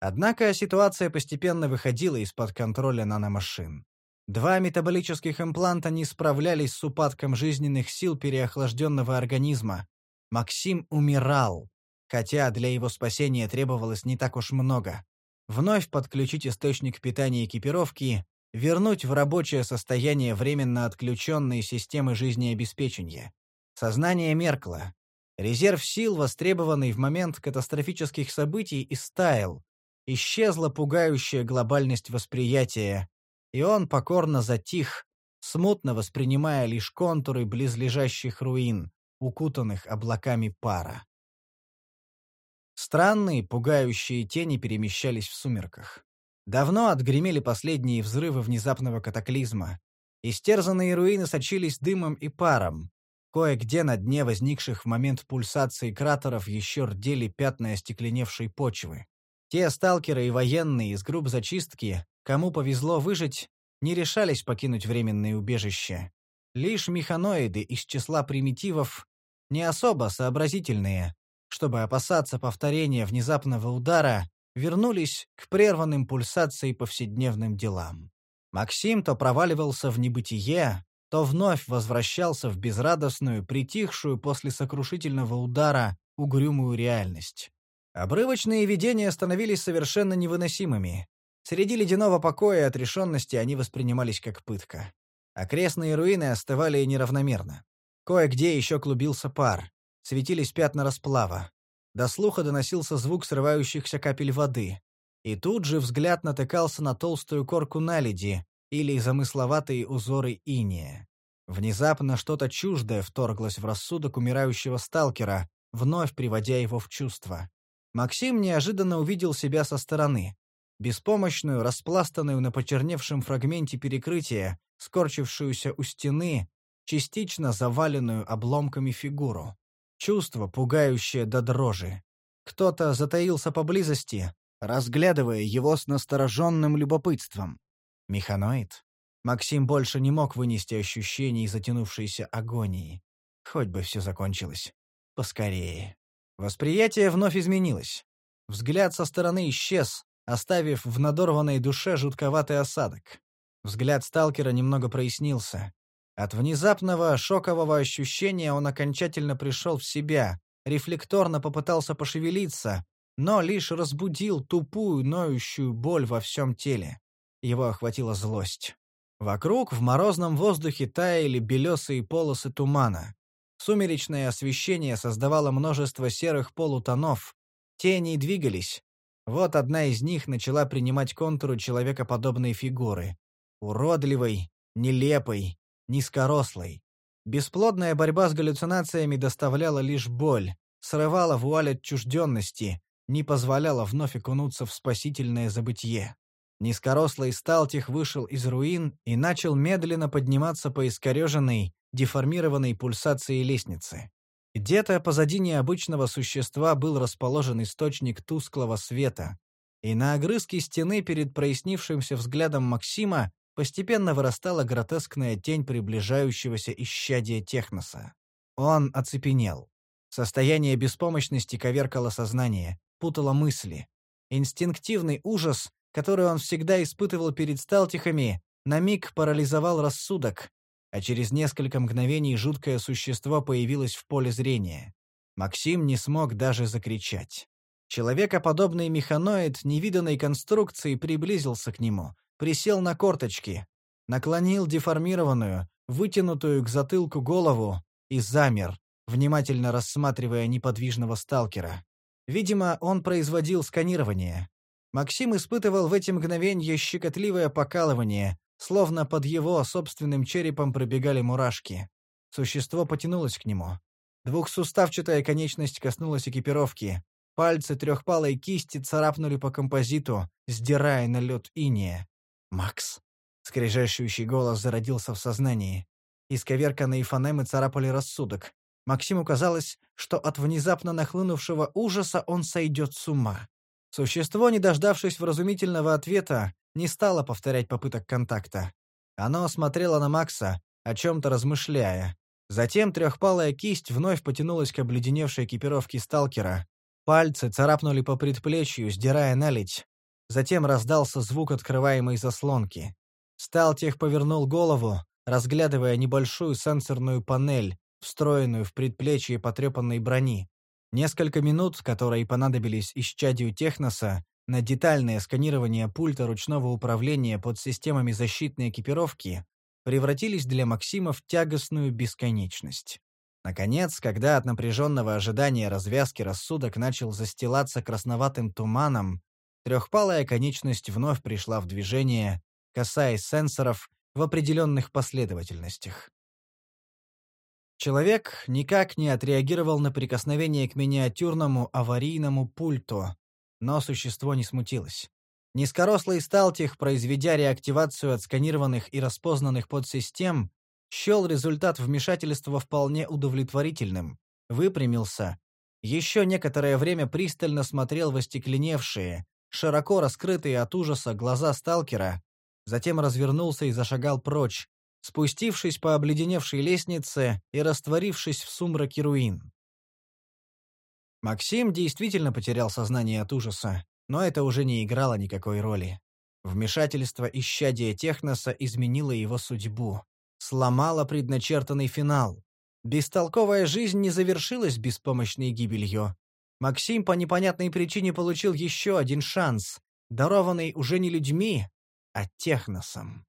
Однако ситуация постепенно выходила из-под контроля наномашин. Два метаболических импланта не справлялись с упадком жизненных сил переохлажденного организма. Максим умирал, хотя для его спасения требовалось не так уж много. Вновь подключить источник питания экипировки, вернуть в рабочее состояние временно отключенные системы жизнеобеспечения. Сознание меркло. Резерв сил, востребованный в момент катастрофических событий, истаял. Исчезла пугающая глобальность восприятия, и он покорно затих, смутно воспринимая лишь контуры близлежащих руин, укутанных облаками пара. Странные, пугающие тени перемещались в сумерках. Давно отгремели последние взрывы внезапного катаклизма. Истерзанные руины сочились дымом и паром. Кое-где на дне возникших в момент пульсации кратеров еще рдели пятна остекленевшей почвы. Те сталкеры и военные из групп зачистки, кому повезло выжить, не решались покинуть временные убежища. Лишь механоиды из числа примитивов, не особо сообразительные, чтобы опасаться повторения внезапного удара, вернулись к прерванным пульсацией повседневным делам. Максим то проваливался в небытие, то вновь возвращался в безрадостную, притихшую после сокрушительного удара угрюмую реальность. Обрывочные видения становились совершенно невыносимыми. Среди ледяного покоя и отрешенности они воспринимались как пытка. Окрестные руины остывали неравномерно. Кое-где еще клубился пар, светились пятна расплава. До слуха доносился звук срывающихся капель воды. И тут же взгляд натыкался на толстую корку наледи или замысловатые узоры иния. Внезапно что-то чуждое вторглось в рассудок умирающего сталкера, вновь приводя его в чувство. Максим неожиданно увидел себя со стороны. Беспомощную, распластанную на почерневшем фрагменте перекрытия, скорчившуюся у стены, частично заваленную обломками фигуру. Чувство, пугающее до дрожи. Кто-то затаился поблизости, разглядывая его с настороженным любопытством. Механоид? Максим больше не мог вынести ощущений затянувшейся агонии. Хоть бы все закончилось. Поскорее. Восприятие вновь изменилось. Взгляд со стороны исчез, оставив в надорванной душе жутковатый осадок. Взгляд сталкера немного прояснился. От внезапного шокового ощущения он окончательно пришел в себя, рефлекторно попытался пошевелиться, но лишь разбудил тупую, ноющую боль во всем теле. Его охватила злость. Вокруг в морозном воздухе таяли белесые полосы тумана. Сумеречное освещение создавало множество серых полутонов. Тени двигались. Вот одна из них начала принимать контуры человекоподобной фигуры. Уродливой, нелепой, низкорослой. Бесплодная борьба с галлюцинациями доставляла лишь боль, срывала вуаль отчужденности, не позволяла вновь окунуться в спасительное забытье. Низкорослый Сталтих вышел из руин и начал медленно подниматься по искореженной, деформированной пульсации лестницы. Где-то позади необычного существа был расположен источник тусклого света, и на огрызке стены перед прояснившимся взглядом Максима постепенно вырастала гротескная тень приближающегося исчадия Техноса. Он оцепенел. Состояние беспомощности коверкало сознание, путало мысли. Инстинктивный ужас, который он всегда испытывал перед сталтихами, на миг парализовал рассудок, а через несколько мгновений жуткое существо появилось в поле зрения. Максим не смог даже закричать. Человекоподобный механоид невиданной конструкции приблизился к нему, присел на корточки, наклонил деформированную, вытянутую к затылку голову и замер, внимательно рассматривая неподвижного сталкера. Видимо, он производил сканирование. Максим испытывал в эти мгновения щекотливое покалывание, словно под его собственным черепом пробегали мурашки. Существо потянулось к нему. Двухсуставчатая конечность коснулась экипировки. Пальцы трехпалой кисти царапнули по композиту, сдирая на лед иния. «Макс!» — скрежещущий голос зародился в сознании. Исковерканные фонемы царапали рассудок. Максиму казалось, что от внезапно нахлынувшего ужаса он сойдет с ума. Существо, не дождавшись вразумительного ответа, не стало повторять попыток контакта. Оно смотрело на Макса, о чем-то размышляя. Затем трехпалая кисть вновь потянулась к обледеневшей экипировке сталкера. Пальцы царапнули по предплечью, сдирая наледь. Затем раздался звук открываемой заслонки. Сталтех повернул голову, разглядывая небольшую сенсорную панель, встроенную в предплечье потрепанной брони. Несколько минут, которые понадобились исчадию Техноса, на детальное сканирование пульта ручного управления под системами защитной экипировки, превратились для Максима в тягостную бесконечность. Наконец, когда от напряженного ожидания развязки рассудок начал застилаться красноватым туманом, трехпалая конечность вновь пришла в движение, касаясь сенсоров в определенных последовательностях. Человек никак не отреагировал на прикосновение к миниатюрному аварийному пульту, но существо не смутилось. Низкорослый Сталтих, произведя реактивацию отсканированных и распознанных подсистем, счел результат вмешательства вполне удовлетворительным, выпрямился, еще некоторое время пристально смотрел в остекленевшие, широко раскрытые от ужаса глаза сталкера, затем развернулся и зашагал прочь, спустившись по обледеневшей лестнице и растворившись в сумраке руин. Максим действительно потерял сознание от ужаса, но это уже не играло никакой роли. Вмешательство исчадия Техноса изменило его судьбу, сломало предначертанный финал. Бестолковая жизнь не завершилась беспомощной гибелью. Максим по непонятной причине получил еще один шанс, дарованный уже не людьми, а Техносом.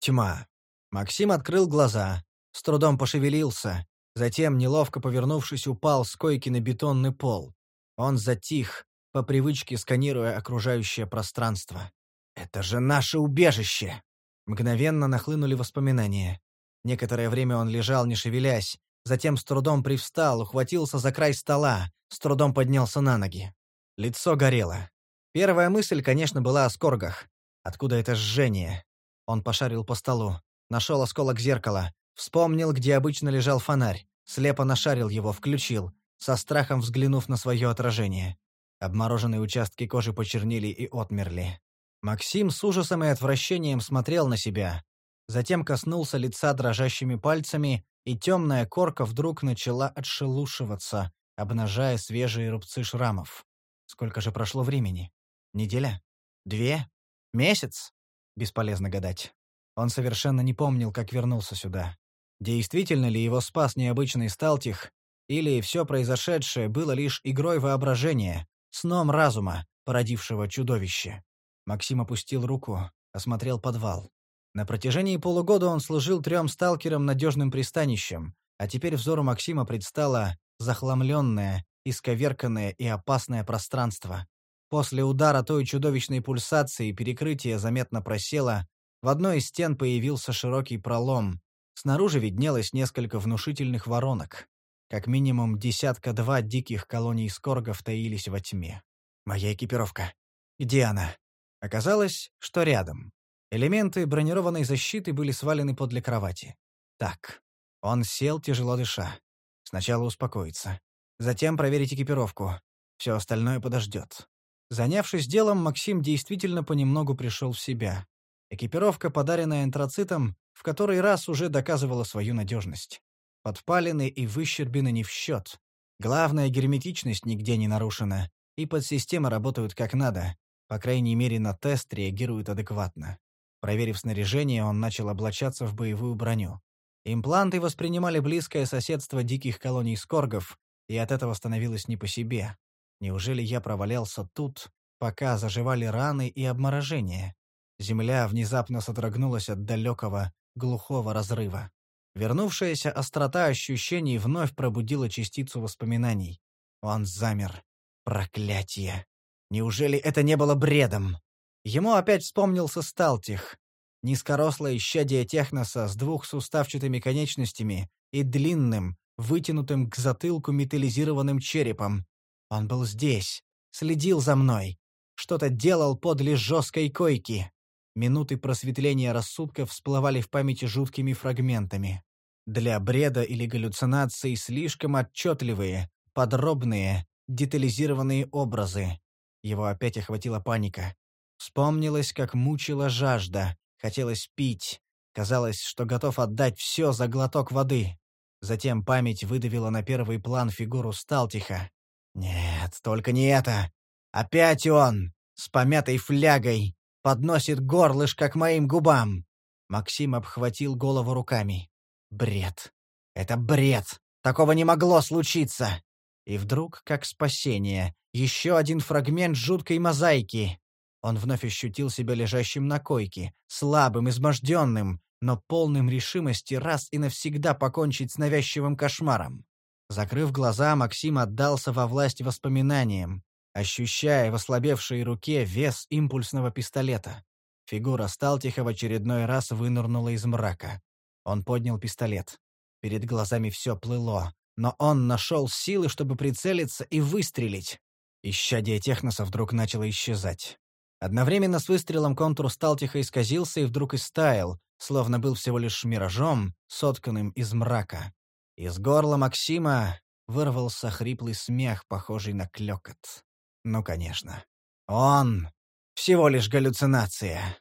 Тьма. Максим открыл глаза, с трудом пошевелился, затем, неловко повернувшись, упал с койки на бетонный пол. Он затих, по привычке сканируя окружающее пространство. «Это же наше убежище!» Мгновенно нахлынули воспоминания. Некоторое время он лежал, не шевелясь, затем с трудом привстал, ухватился за край стола, с трудом поднялся на ноги. Лицо горело. Первая мысль, конечно, была о скоргах. Откуда это жжение? Он пошарил по столу, нашел осколок зеркала, вспомнил, где обычно лежал фонарь, слепо нашарил его, включил, со страхом взглянув на свое отражение. Обмороженные участки кожи почернели и отмерли. Максим с ужасом и отвращением смотрел на себя. Затем коснулся лица дрожащими пальцами, и темная корка вдруг начала отшелушиваться, обнажая свежие рубцы шрамов. Сколько же прошло времени? Неделя? Две? Месяц? Бесполезно гадать. Он совершенно не помнил, как вернулся сюда. Действительно ли его спас необычный Сталтих, или все произошедшее было лишь игрой воображения, сном разума, породившего чудовище? Максим опустил руку, осмотрел подвал. На протяжении полугода он служил трем сталкерам надежным пристанищем, а теперь взору Максима предстало захламленное, исковерканное и опасное пространство, После удара той чудовищной пульсации перекрытие заметно просело, в одной из стен появился широкий пролом. Снаружи виднелось несколько внушительных воронок. Как минимум десятка-два диких колоний скоргов таились во тьме. «Моя экипировка. Где она?» Оказалось, что рядом. Элементы бронированной защиты были свалены подле кровати. Так. Он сел, тяжело дыша. Сначала успокоиться. Затем проверить экипировку. Все остальное подождет. Занявшись делом, Максим действительно понемногу пришел в себя. Экипировка, подаренная антрацитом, в который раз уже доказывала свою надежность. Подпалины и выщербины не в счет. Главная герметичность нигде не нарушена, и подсистемы работают как надо. По крайней мере, на тест реагируют адекватно. Проверив снаряжение, он начал облачаться в боевую броню. Импланты воспринимали близкое соседство диких колоний скоргов, и от этого становилось не по себе. Неужели я провалялся тут, пока заживали раны и обморожение? Земля внезапно содрогнулась от далекого, глухого разрыва. Вернувшаяся острота ощущений вновь пробудила частицу воспоминаний. Он замер. Проклятие! Неужели это не было бредом? Ему опять вспомнился Сталтих. Низкорослое исчадие техноса с двухсуставчатыми конечностями и длинным, вытянутым к затылку металлизированным черепом. Он был здесь, следил за мной, что-то делал подле жесткой койки. Минуты просветления рассудка всплывали в памяти жуткими фрагментами. Для бреда или галлюцинаций слишком отчетливые, подробные, детализированные образы. Его опять охватила паника. Вспомнилось, как мучила жажда, хотелось пить. Казалось, что готов отдать все за глоток воды. Затем память выдавила на первый план фигуру Сталтиха. Нет, только не это. Опять он, с помятой флягой, подносит горлышко к моим губам. Максим обхватил голову руками. Бред. Это бред. Такого не могло случиться. И вдруг, как спасение, еще один фрагмент жуткой мозаики. Он вновь ощутил себя лежащим на койке, слабым, изможденным, но полным решимости раз и навсегда покончить с навязчивым кошмаром. Закрыв глаза, Максим отдался во власть воспоминаниям, ощущая в ослабевшей руке вес импульсного пистолета. Фигура Сталтиха в очередной раз вынырнула из мрака. Он поднял пистолет. Перед глазами все плыло, но он нашел силы, чтобы прицелиться и выстрелить. Исчадие техноса вдруг начало исчезать. Одновременно с выстрелом контур Сталтиха исказился и вдруг истаял, словно был всего лишь миражом, сотканным из мрака. Из горла Максима вырвался хриплый смех, похожий на клёкот. Ну, конечно. Он! Всего лишь галлюцинация.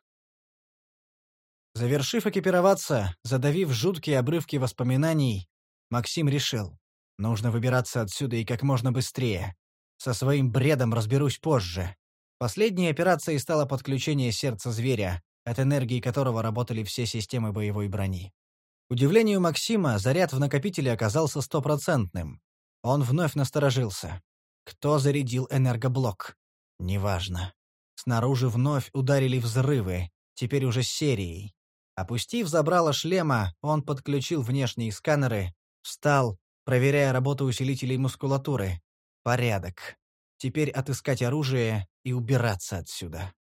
Завершив экипироваться, задавив жуткие обрывки воспоминаний, Максим решил. Нужно выбираться отсюда и как можно быстрее. Со своим бредом разберусь позже. Последней операцией стало подключение сердца зверя, от энергии которого работали все системы боевой брони. Удивлению Максима, заряд в накопителе оказался стопроцентным. Он вновь насторожился. Кто зарядил энергоблок? Неважно. Снаружи вновь ударили взрывы, теперь уже серией. Опустив забрало шлема, он подключил внешние сканеры, встал, проверяя работу усилителей мускулатуры. Порядок. Теперь отыскать оружие и убираться отсюда.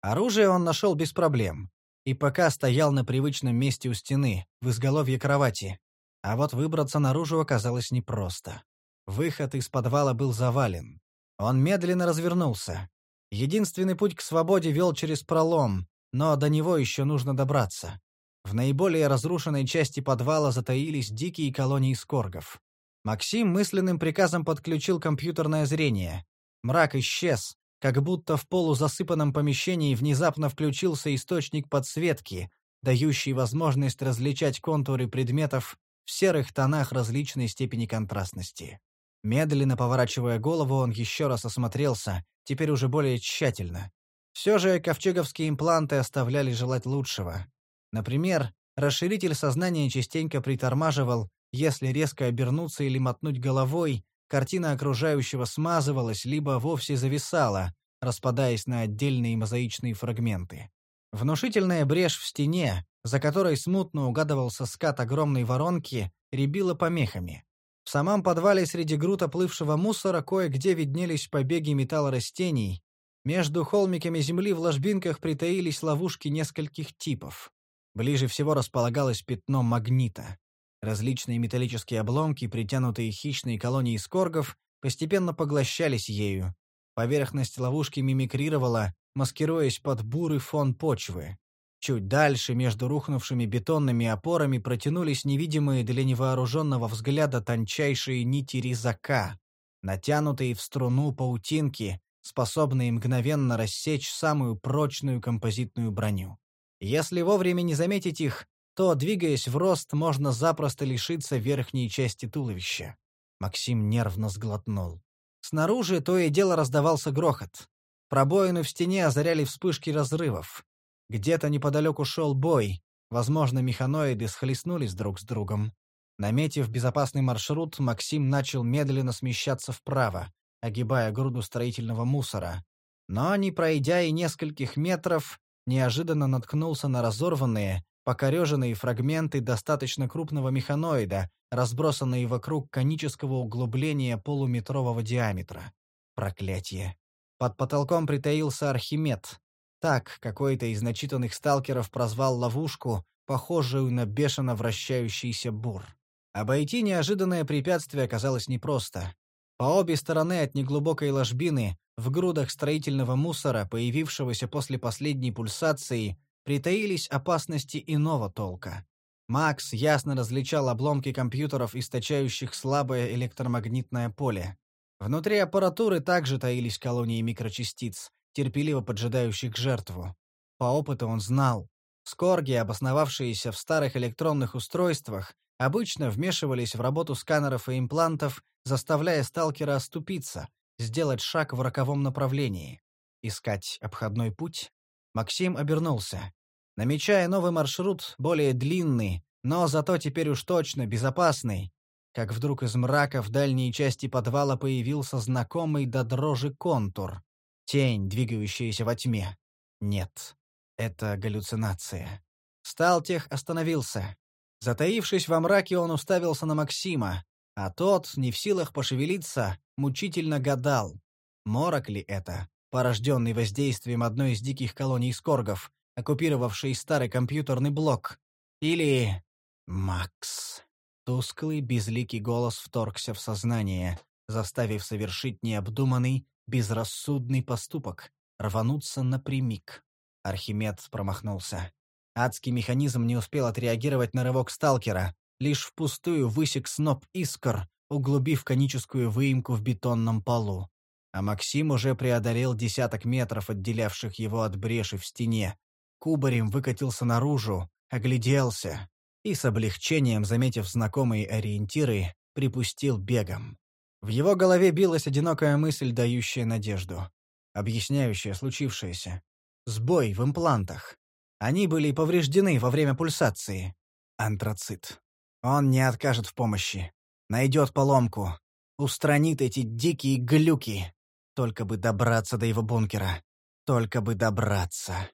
Оружие он нашел без проблем и пока стоял на привычном месте у стены, в изголовье кровати. А вот выбраться наружу оказалось непросто. Выход из подвала был завален. Он медленно развернулся. Единственный путь к свободе вел через пролом, но до него еще нужно добраться. В наиболее разрушенной части подвала затаились дикие колонии скоргов. Максим мысленным приказом подключил компьютерное зрение. Мрак исчез, как будто в полузасыпанном помещении внезапно включился источник подсветки, дающий возможность различать контуры предметов в серых тонах различной степени контрастности. Медленно поворачивая голову, он еще раз осмотрелся, теперь уже более тщательно. Все же ковчеговские импланты оставляли желать лучшего. Например, расширитель сознания частенько притормаживал, если резко обернуться или мотнуть головой, картина окружающего смазывалась либо вовсе зависала, распадаясь на отдельные мозаичные фрагменты. Внушительная брешь в стене, за которой смутно угадывался скат огромной воронки, рябила помехами. В самом подвале среди груд оплывшего мусора кое-где виднелись побеги металлорастений. Между холмиками земли в ложбинках притаились ловушки нескольких типов. Ближе всего располагалось пятно магнита. Различные металлические обломки, притянутые хищной колонией скоргов, постепенно поглощались ею. Поверхность ловушки мимикрировала, маскируясь под бурый фон почвы. Чуть дальше, между рухнувшими бетонными опорами, протянулись невидимые для невооруженного взгляда тончайшие нити резака, натянутые в струну паутинки, способные мгновенно рассечь самую прочную композитную броню. Если вовремя не заметить их, то, двигаясь в рост, можно запросто лишиться верхней части туловища. Максим нервно сглотнул. Снаружи то и дело раздавался грохот. Пробоины в стене озаряли вспышки разрывов. Где-то неподалеку шел бой. Возможно, механоиды схлестнулись друг с другом. Наметив безопасный маршрут, Максим начал медленно смещаться вправо, огибая груду строительного мусора. Но, не пройдя и нескольких метров, неожиданно наткнулся на разорванные, покореженные фрагменты достаточно крупного механоида, разбросанные вокруг конического углубления полуметрового диаметра. Проклятие. Под потолком притаился Архимед, так какой-то из начитанных сталкеров прозвал ловушку, похожую на бешено вращающийся бур. Обойти неожиданное препятствие оказалось непросто. По обе стороны от неглубокой ложбины, в грудах строительного мусора, появившегося после последней пульсации, притаились опасности иного толка. Макс ясно различал обломки компьютеров, источающих слабое электромагнитное поле. Внутри аппаратуры также таились колонии микрочастиц, терпеливо поджидающих жертву. По опыту он знал, скорги, обосновавшиеся в старых электронных устройствах, обычно вмешивались в работу сканеров и имплантов, заставляя сталкера оступиться, сделать шаг в роковом направлении. Искать обходной путь? Максим обернулся. Намечая новый маршрут, более длинный, но зато теперь уж точно безопасный, как вдруг из мрака в дальней части подвала появился знакомый до дрожи контур. Тень, двигающаяся во тьме. Нет, это галлюцинация. Сталтех остановился. Затаившись во мраке, он уставился на Максима, а тот, не в силах пошевелиться, мучительно гадал, морок ли это, порожденный воздействием одной из диких колоний скоргов, оккупировавшей старый компьютерный блок, или... Макс. Тусклый, безликий голос вторгся в сознание, заставив совершить необдуманный, безрассудный поступок — рвануться напрямик. Архимед промахнулся. Адский механизм не успел отреагировать на рывок сталкера, лишь впустую высек сноп искр, углубив коническую выемку в бетонном полу. А Максим уже преодолел десяток метров, отделявших его от бреши в стене. Кубарем выкатился наружу, огляделся и с облегчением, заметив знакомые ориентиры, припустил бегом. В его голове билась одинокая мысль, дающая надежду, объясняющая случившееся. Сбой в имплантах. Они были повреждены во время пульсации. Антрацит. Он не откажет в помощи. Найдет поломку. Устранит эти дикие глюки. Только бы добраться до его бункера. Только бы добраться.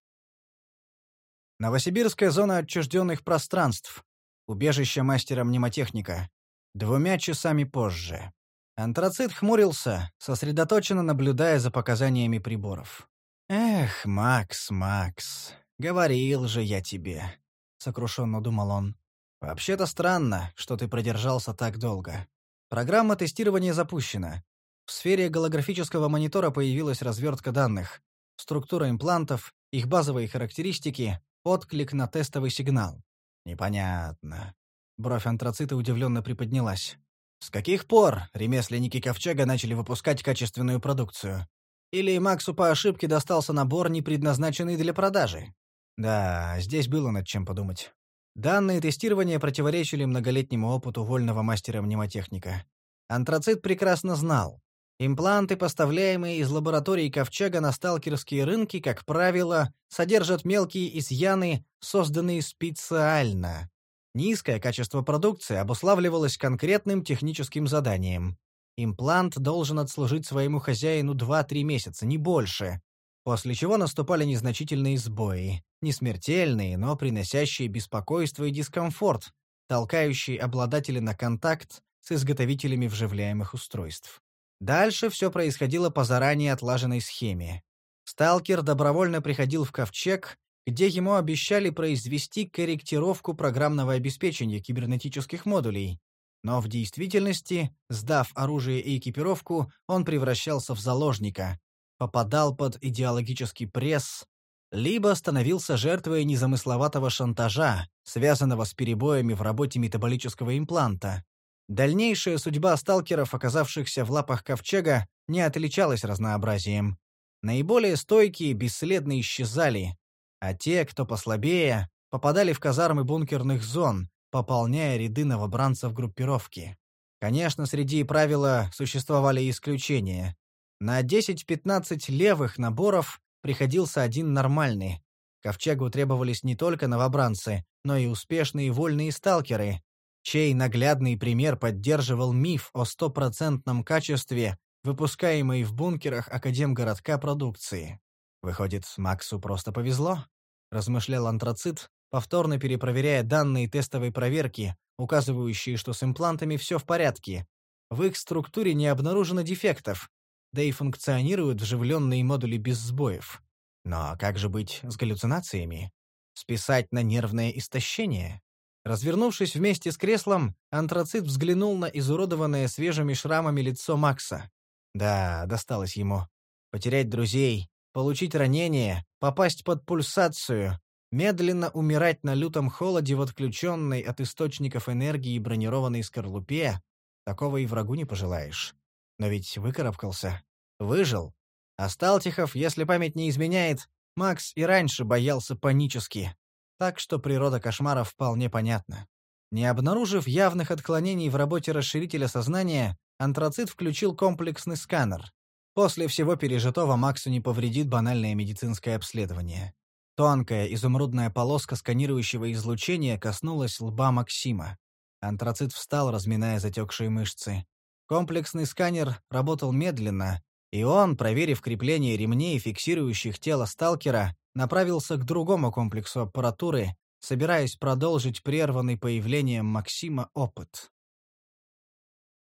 Новосибирская зона отчужденных пространств. Убежище мастера мнемотехника. Двумя часами позже. Антрацит хмурился, сосредоточенно наблюдая за показаниями приборов. «Эх, Макс, Макс, говорил же я тебе», — сокрушенно думал он. «Вообще-то странно, что ты продержался так долго. Программа тестирования запущена. В сфере голографического монитора появилась развертка данных, структура имплантов, их базовые характеристики, отклик на тестовый сигнал. Непонятно. Бровь антрацита удивленно приподнялась. С каких пор ремесленники Ковчега начали выпускать качественную продукцию? Или Максу по ошибке достался набор, не предназначенный для продажи? Да, здесь было над чем подумать. Данные тестирования противоречили многолетнему опыту вольного мастера-мнемотехника. Антрацит прекрасно знал. Импланты, поставляемые из лаборатории Ковчега на сталкерские рынки, как правило, содержат мелкие изъяны, созданные специально. Низкое качество продукции обуславливалось конкретным техническим заданием. Имплант должен отслужить своему хозяину 2-3 месяца, не больше, после чего наступали незначительные сбои, не смертельные, но приносящие беспокойство и дискомфорт, толкающие обладателя на контакт с изготовителями вживляемых устройств. Дальше все происходило по заранее отлаженной схеме. Сталкер добровольно приходил в ковчег где ему обещали произвести корректировку программного обеспечения кибернетических модулей. Но в действительности, сдав оружие и экипировку, он превращался в заложника, попадал под идеологический пресс, либо становился жертвой незамысловатого шантажа, связанного с перебоями в работе метаболического импланта. Дальнейшая судьба сталкеров, оказавшихся в лапах ковчега, не отличалась разнообразием. Наиболее стойкие бесследно исчезали, а те, кто послабее, попадали в казармы бункерных зон, пополняя ряды новобранцев группировки. Конечно, среди правила существовали исключения. На 10-15 левых наборов приходился один нормальный. Ковчегу требовались не только новобранцы, но и успешные вольные сталкеры, чей наглядный пример поддерживал миф о стопроцентном качестве, выпускаемой в бункерах Академгородка продукции. Выходит, Максу просто повезло? Размышлял антрацит, повторно перепроверяя данные тестовой проверки, указывающие, что с имплантами все в порядке. В их структуре не обнаружено дефектов, да и функционируют вживленные модули без сбоев. Но как же быть с галлюцинациями? Списать на нервное истощение? Развернувшись вместе с креслом, антрацит взглянул на изуродованное свежими шрамами лицо Макса. Да, досталось ему. Потерять друзей, получить ранение, попасть под пульсацию, медленно умирать на лютом холоде в отключенной от источников энергии бронированной скорлупе, такого и врагу не пожелаешь. Но ведь выкарабкался. Выжил. А Сталтихов, если память не изменяет, Макс и раньше боялся панически. Так что природа кошмара вполне понятна. Не обнаружив явных отклонений в работе расширителя сознания, антрацит включил комплексный сканер. После всего пережитого Максу не повредит банальное медицинское обследование. Тонкая изумрудная полоска сканирующего излучения коснулась лба Максима. Антрацит встал, разминая затекшие мышцы. Комплексный сканер работал медленно, и он, проверив крепление ремней, фиксирующих тело сталкера, направился к другому комплексу аппаратуры, собираясь продолжить прерванный появлением Максима опыт.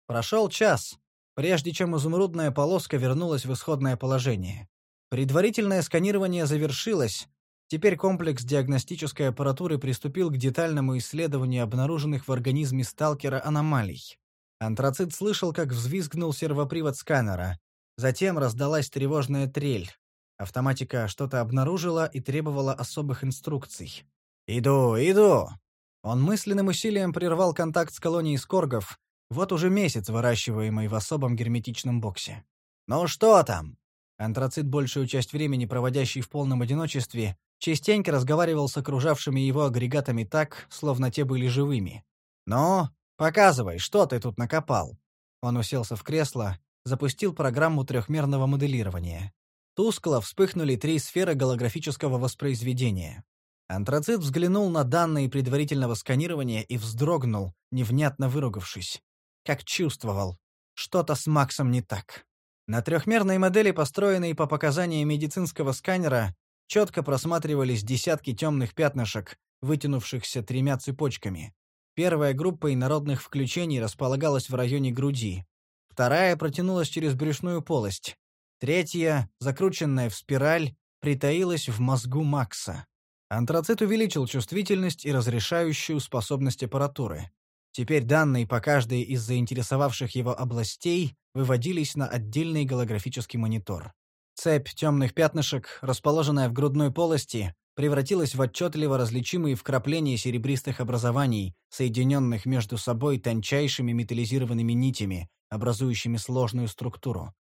Прошел час, прежде чем изумрудная полоска вернулась в исходное положение. Предварительное сканирование завершилось, Теперь комплекс диагностической аппаратуры приступил к детальному исследованию обнаруженных в организме сталкера аномалий. Антрацит слышал, как взвизгнул сервопривод сканера. Затем раздалась тревожная трель. Автоматика что-то обнаружила и требовала особых инструкций. «Иду, иду!» Он мысленным усилием прервал контакт с колонией скоргов, вот уже месяц выращиваемый в особом герметичном боксе. «Ну что там?» Антрацит, большую часть времени проводящий в полном одиночестве, частенько разговаривал с окружавшими его агрегатами так, словно те были живыми. «Ну, показывай, что ты тут накопал?» Он уселся в кресло, запустил программу трехмерного моделирования. Тускло вспыхнули три сферы голографического воспроизведения. Антрацит взглянул на данные предварительного сканирования и вздрогнул, невнятно выругавшись. Как чувствовал, что-то с Максом не так. На трехмерной модели, построенной по показаниям медицинского сканера, четко просматривались десятки темных пятнышек, вытянувшихся тремя цепочками. Первая группа инородных включений располагалась в районе груди. Вторая протянулась через брюшную полость. Третья, закрученная в спираль, притаилась в мозгу Макса. Антрацит увеличил чувствительность и разрешающую способность аппаратуры. Теперь данные по каждой из заинтересовавших его областей выводились на отдельный голографический монитор. Цепь темных пятнышек, расположенная в грудной полости, превратилась в отчетливо различимые вкрапления серебристых образований, соединенных между собой тончайшими металлизированными нитями, образующими сложную структуру.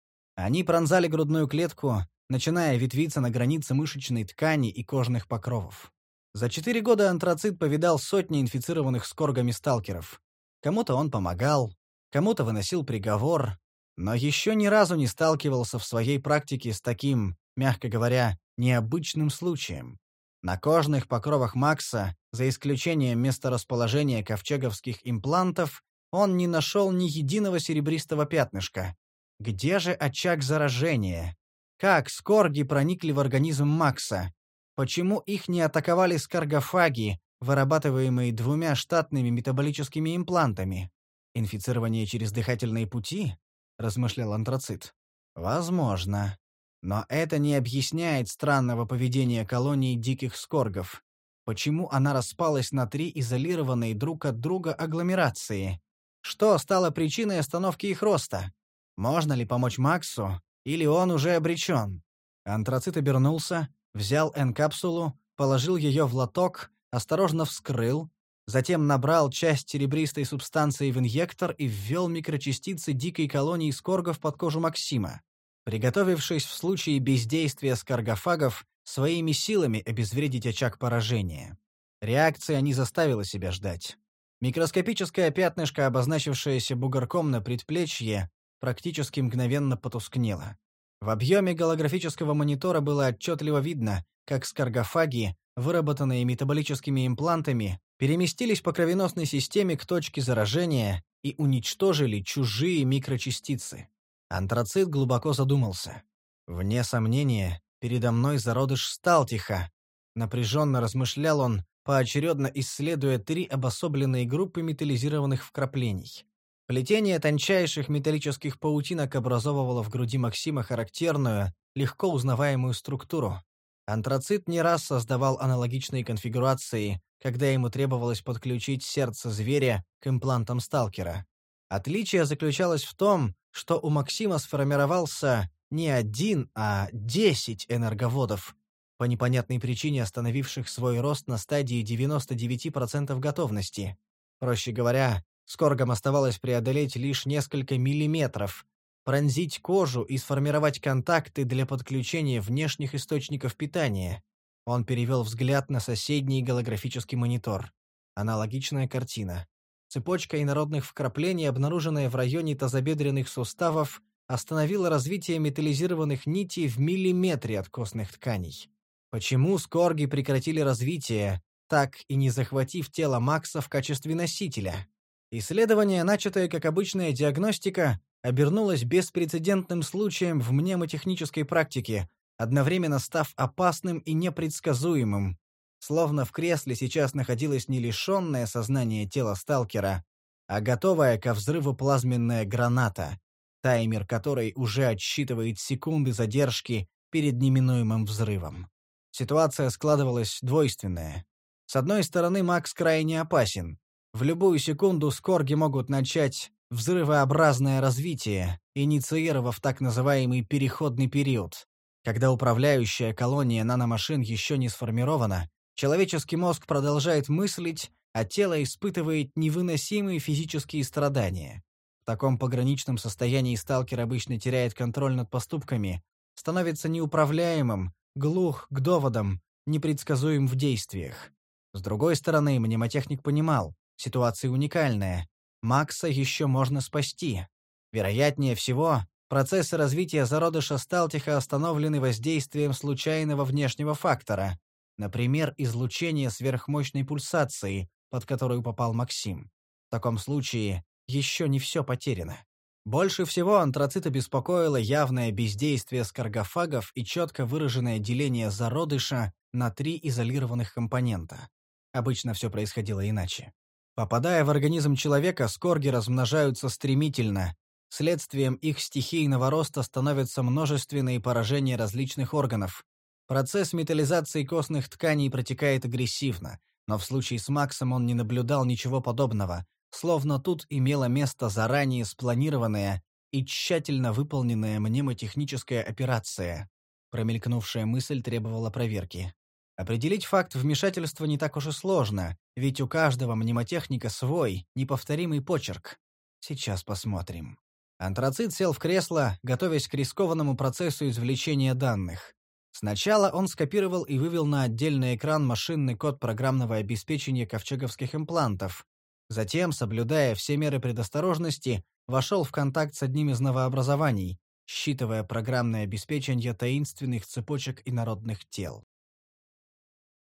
Они пронзали грудную клетку, начиная ветвиться на границе мышечной ткани и кожных покровов. За четыре года антрацит повидал сотни инфицированных скоргами сталкеров. Кому-то он помогал, кому-то выносил приговор, но еще ни разу не сталкивался в своей практике с таким, мягко говоря, необычным случаем. На кожных покровах Макса, за исключением месторасположения ковчеговских имплантов, он не нашел ни единого серебристого пятнышка. Где же очаг заражения? Как скорги проникли в организм Макса? Почему их не атаковали скоргофаги, вырабатываемые двумя штатными метаболическими имплантами? Инфицирование через дыхательные пути? размышлял антрацит. Возможно. Но это не объясняет странного поведения колонии диких скоргов. Почему она распалась на три изолированные друг от друга агломерации? Что стало причиной остановки их роста? Можно ли помочь Максу, Или он уже обречен? Антрацит обернулся, взял N-капсулу, положил ее в лоток, осторожно вскрыл, затем набрал часть серебристой субстанции в инъектор и ввел микрочастицы дикой колонии скоргов под кожу Максима, приготовившись в случае бездействия скоргофагов своими силами обезвредить очаг поражения. Реакция не заставила себя ждать. Микроскопическое пятнышко, обозначившееся бугорком на предплечье, практически мгновенно потускнело. В объеме голографического монитора было отчетливо видно, как скаргофаги, выработанные метаболическими имплантами, переместились по кровеносной системе к точке заражения и уничтожили чужие микрочастицы. Антрацит глубоко задумался. Вне сомнения, передо мной зародыш Сталтиха. Напряженно размышлял он, поочередно исследуя три обособленные группы металлизированных вкраплений. Плетение тончайших металлических паутинок образовывало в груди Максима характерную, легко узнаваемую структуру. Антрацит не раз создавал аналогичные конфигурации, когда ему требовалось подключить сердце зверя к имплантам сталкера. Отличие заключалось в том, что у Максима сформировался не один, а десять энерговодов, по непонятной причине остановивших свой рост на стадии 99% готовности. Проще говоря, Скоргам оставалось преодолеть лишь несколько миллиметров, пронзить кожу и сформировать контакты для подключения внешних источников питания. Он перевел взгляд на соседний голографический монитор. Аналогичная картина. Цепочка инородных вкраплений, обнаруженная в районе тазобедренных суставов, остановила развитие металлизированных нитей в миллиметре от костных тканей. Почему скорги прекратили развитие, так и не захватив тело Макса в качестве носителя? Исследование, начатое как обычная диагностика, обернулось беспрецедентным случаем в мнемотехнической практике, одновременно став опасным и непредсказуемым. Словно в кресле сейчас находилось не лишенное сознания тело сталкера, а готовая ко взрыву плазменная граната, таймер которой уже отсчитывает секунды задержки перед неминуемым взрывом. Ситуация складывалась двойственная. С одной стороны, Макс крайне опасен. В любую секунду скорги могут начать взрывообразное развитие, инициировав так называемый переходный период. Когда управляющая колония наномашин еще не сформирована, человеческий мозг продолжает мыслить, а тело испытывает невыносимые физические страдания. В таком пограничном состоянии сталкер обычно теряет контроль над поступками, становится неуправляемым, глух к доводам, непредсказуем в действиях. С другой стороны, мнемотехник понимал, Ситуация уникальная. Макса еще можно спасти. Вероятнее всего, процессы развития зародыша Сталтиха остановлены воздействием случайного внешнего фактора, например, излучение сверхмощной пульсации, под которую попал Максим. В таком случае еще не все потеряно. Больше всего антрацита беспокоило явное бездействие скаргофагов и четко выраженное деление зародыша на три изолированных компонента. Обычно все происходило иначе. Попадая в организм человека, скорги размножаются стремительно. Следствием их стихийного роста становятся множественные поражения различных органов. Процесс металлизации костных тканей протекает агрессивно, но в случае с Максом он не наблюдал ничего подобного, словно тут имела место заранее спланированная и тщательно выполненная мнемотехническая операция. Промелькнувшая мысль требовала проверки. Определить факт вмешательства не так уж и сложно, ведь у каждого мнемотехника свой, неповторимый почерк. Сейчас посмотрим. Антрацит сел в кресло, готовясь к рискованному процессу извлечения данных. Сначала он скопировал и вывел на отдельный экран машинный код программного обеспечения ковчеговских имплантов. Затем, соблюдая все меры предосторожности, вошел в контакт с одним из новообразований, считывая программное обеспечение таинственных цепочек инородных тел.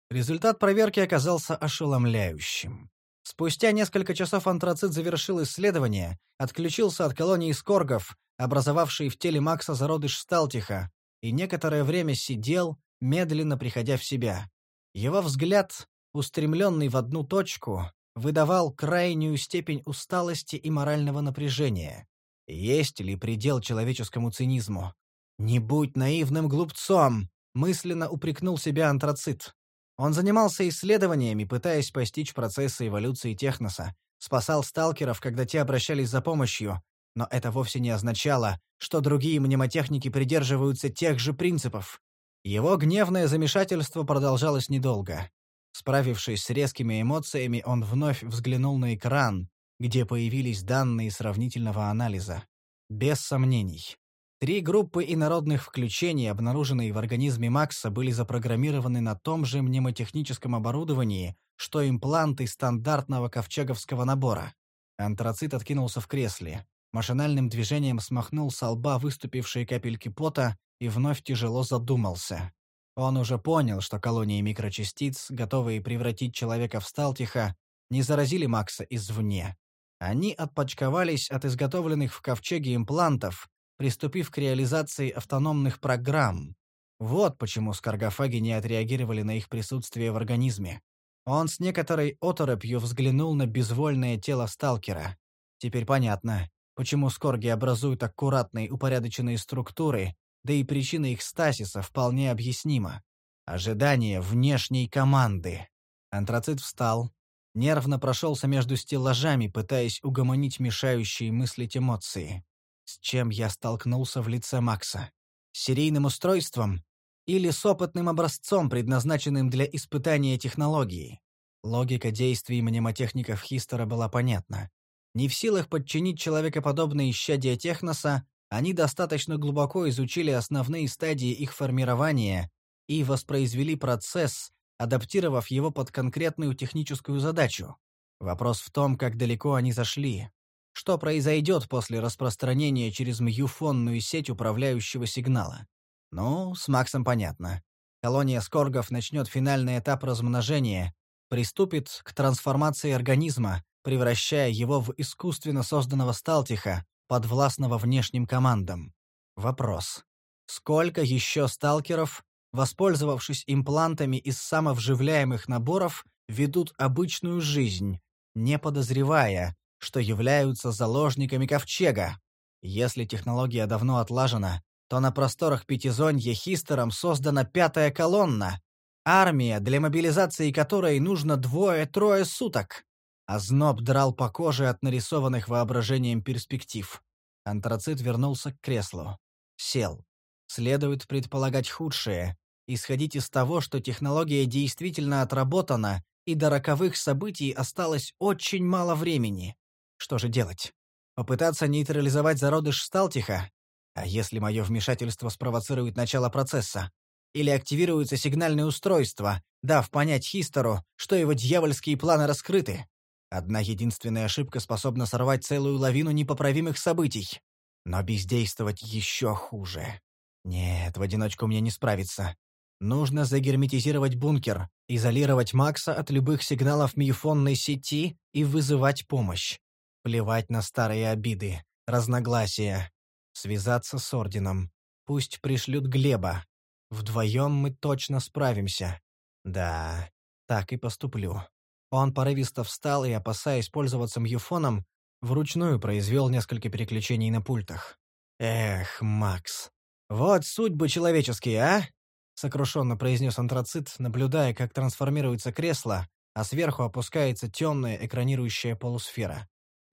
Результат проверки оказался ошеломляющим. Спустя несколько часов антрацит завершил исследование, отключился от колонии скоргов, образовавшей в теле Макса зародыш Сталтиха, и некоторое время сидел, медленно приходя в себя. Его взгляд, устремленный в одну точку, выдавал крайнюю степень усталости и морального напряжения. Есть ли предел человеческому цинизму? «Не будь наивным глупцом!» — мысленно упрекнул себя антрацит. Он занимался исследованиями, пытаясь постичь процессы эволюции техноса, спасал сталкеров, когда те обращались за помощью, Но это вовсе не означало, что другие мнемотехники придерживаются тех же принципов. Его гневное замешательство продолжалось недолго. Справившись с резкими эмоциями, он вновь взглянул на экран, где появились данные сравнительного анализа. Без сомнений. Три группы инородных включений, обнаруженные в организме Макса, были запрограммированы на том же мнемотехническом оборудовании, что импланты стандартного ковчеговского набора. Антрацит откинулся в кресле. Машинальным движением смахнул с лба выступившие капельки пота и вновь тяжело задумался. Он уже понял, что колонии микрочастиц, готовые превратить человека в сталтиха, не заразили Макса извне. Они отпочковались от изготовленных в ковчеге имплантов, приступив к реализации автономных программ. Вот почему скаргофаги не отреагировали на их присутствие в организме. Он с некоторой оторопью взглянул на безвольное тело сталкера. Теперь понятно, почему скорги образуют аккуратные упорядоченные структуры, да и причина их стасиса вполне объяснима. Ожидание внешней команды. Антрацит встал, нервно прошелся между стеллажами, пытаясь угомонить мешающие мыслить эмоции. С чем я столкнулся в лице Макса? Серийным устройством или с опытным образцом, предназначенным для испытания технологии? Логика действий мнемотехников Хистера была понятна. Не в силах подчинить человекоподобные исчадия техноса, они достаточно глубоко изучили основные стадии их формирования и воспроизвели процесс, адаптировав его под конкретную техническую задачу. Вопрос в том, как далеко они зашли. Что произойдет после распространения через мюфонную сеть управляющего сигнала? Ну, с Максом понятно. Колония скоргов начнет финальный этап размножения, приступит к трансформации организма, превращая его в искусственно созданного сталтиха, подвластного внешним командам. Вопрос. Сколько еще сталкеров, воспользовавшись имплантами из самовживляемых наборов, ведут обычную жизнь, не подозревая, что являются заложниками ковчега. Если технология давно отлажена, то на просторах Пятизонья Хистером создана пятая колонна, армия, для мобилизации которой нужно двое-трое суток. А драл по коже от нарисованных воображением перспектив. Антрацит вернулся к креслу. Сел. Следует предполагать худшее, исходить из того, что технология действительно отработана, и до роковых событий осталось очень мало времени. Что же делать? Попытаться нейтрализовать зародыш Сталтиха? А если мое вмешательство спровоцирует начало процесса? Или активируется сигнальное устройство, дав понять Хистеру, что его дьявольские планы раскрыты? Одна единственная ошибка способна сорвать целую лавину непоправимых событий. Но бездействовать еще хуже. Нет, в одиночку мне не справиться. Нужно загерметизировать бункер, изолировать Макса от любых сигналов мифонной сети и вызывать помощь. Плевать на старые обиды, разногласия. Связаться с Орденом. Пусть пришлют Глеба. Вдвоем мы точно справимся. Да, так и поступлю. Он порывисто встал и, опасаясь пользоваться мьюфоном, вручную произвел несколько переключений на пультах. «Эх, Макс, вот судьбы человеческие, а?» — сокрушенно произнес антрацит, наблюдая, как трансформируется кресло, а сверху опускается темная экранирующая полусфера.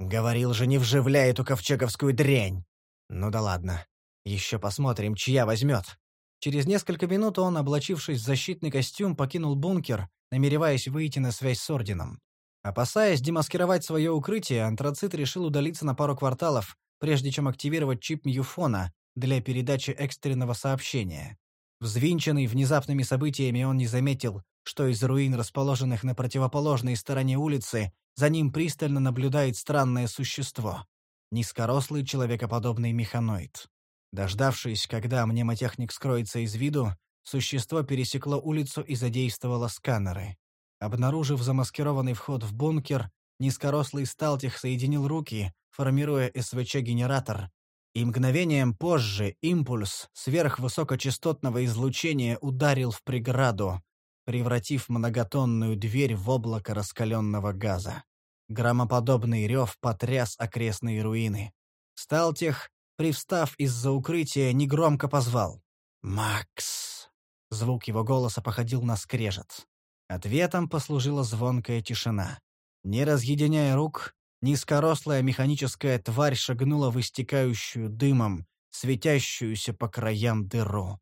Говорил же, не вживляй эту ковчеговскую дрянь. Ну да ладно. Еще посмотрим, чья возьмет. Через несколько минут он, облачившись в защитный костюм, покинул бункер, намереваясь выйти на связь с Орденом. Опасаясь демаскировать свое укрытие, антрацит решил удалиться на пару кварталов, прежде чем активировать чип Мьюфона для передачи экстренного сообщения. Взвинченный внезапными событиями он не заметил, что из руин, расположенных на противоположной стороне улицы, за ним пристально наблюдает странное существо. Низкорослый человекоподобный механоид. Дождавшись, когда мнемотехник скроется из виду, существо пересекло улицу и задействовало сканеры. Обнаружив замаскированный вход в бункер, низкорослый сталтих соединил руки, формируя СВЧ-генератор, и мгновением позже импульс сверхвысокочастотного излучения ударил в преграду, превратив многотонную дверь в облако раскаленного газа. Громоподобный рев потряс окрестные руины. Сталтех, привстав из-за укрытия, негромко позвал. «Макс!» Звук его голоса походил на скрежет. Ответом послужила звонкая тишина. Не разъединяя рук, низкорослая механическая тварь шагнула в истекающую дымом, светящуюся по краям дыру.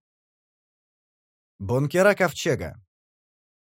Бункера Ковчега.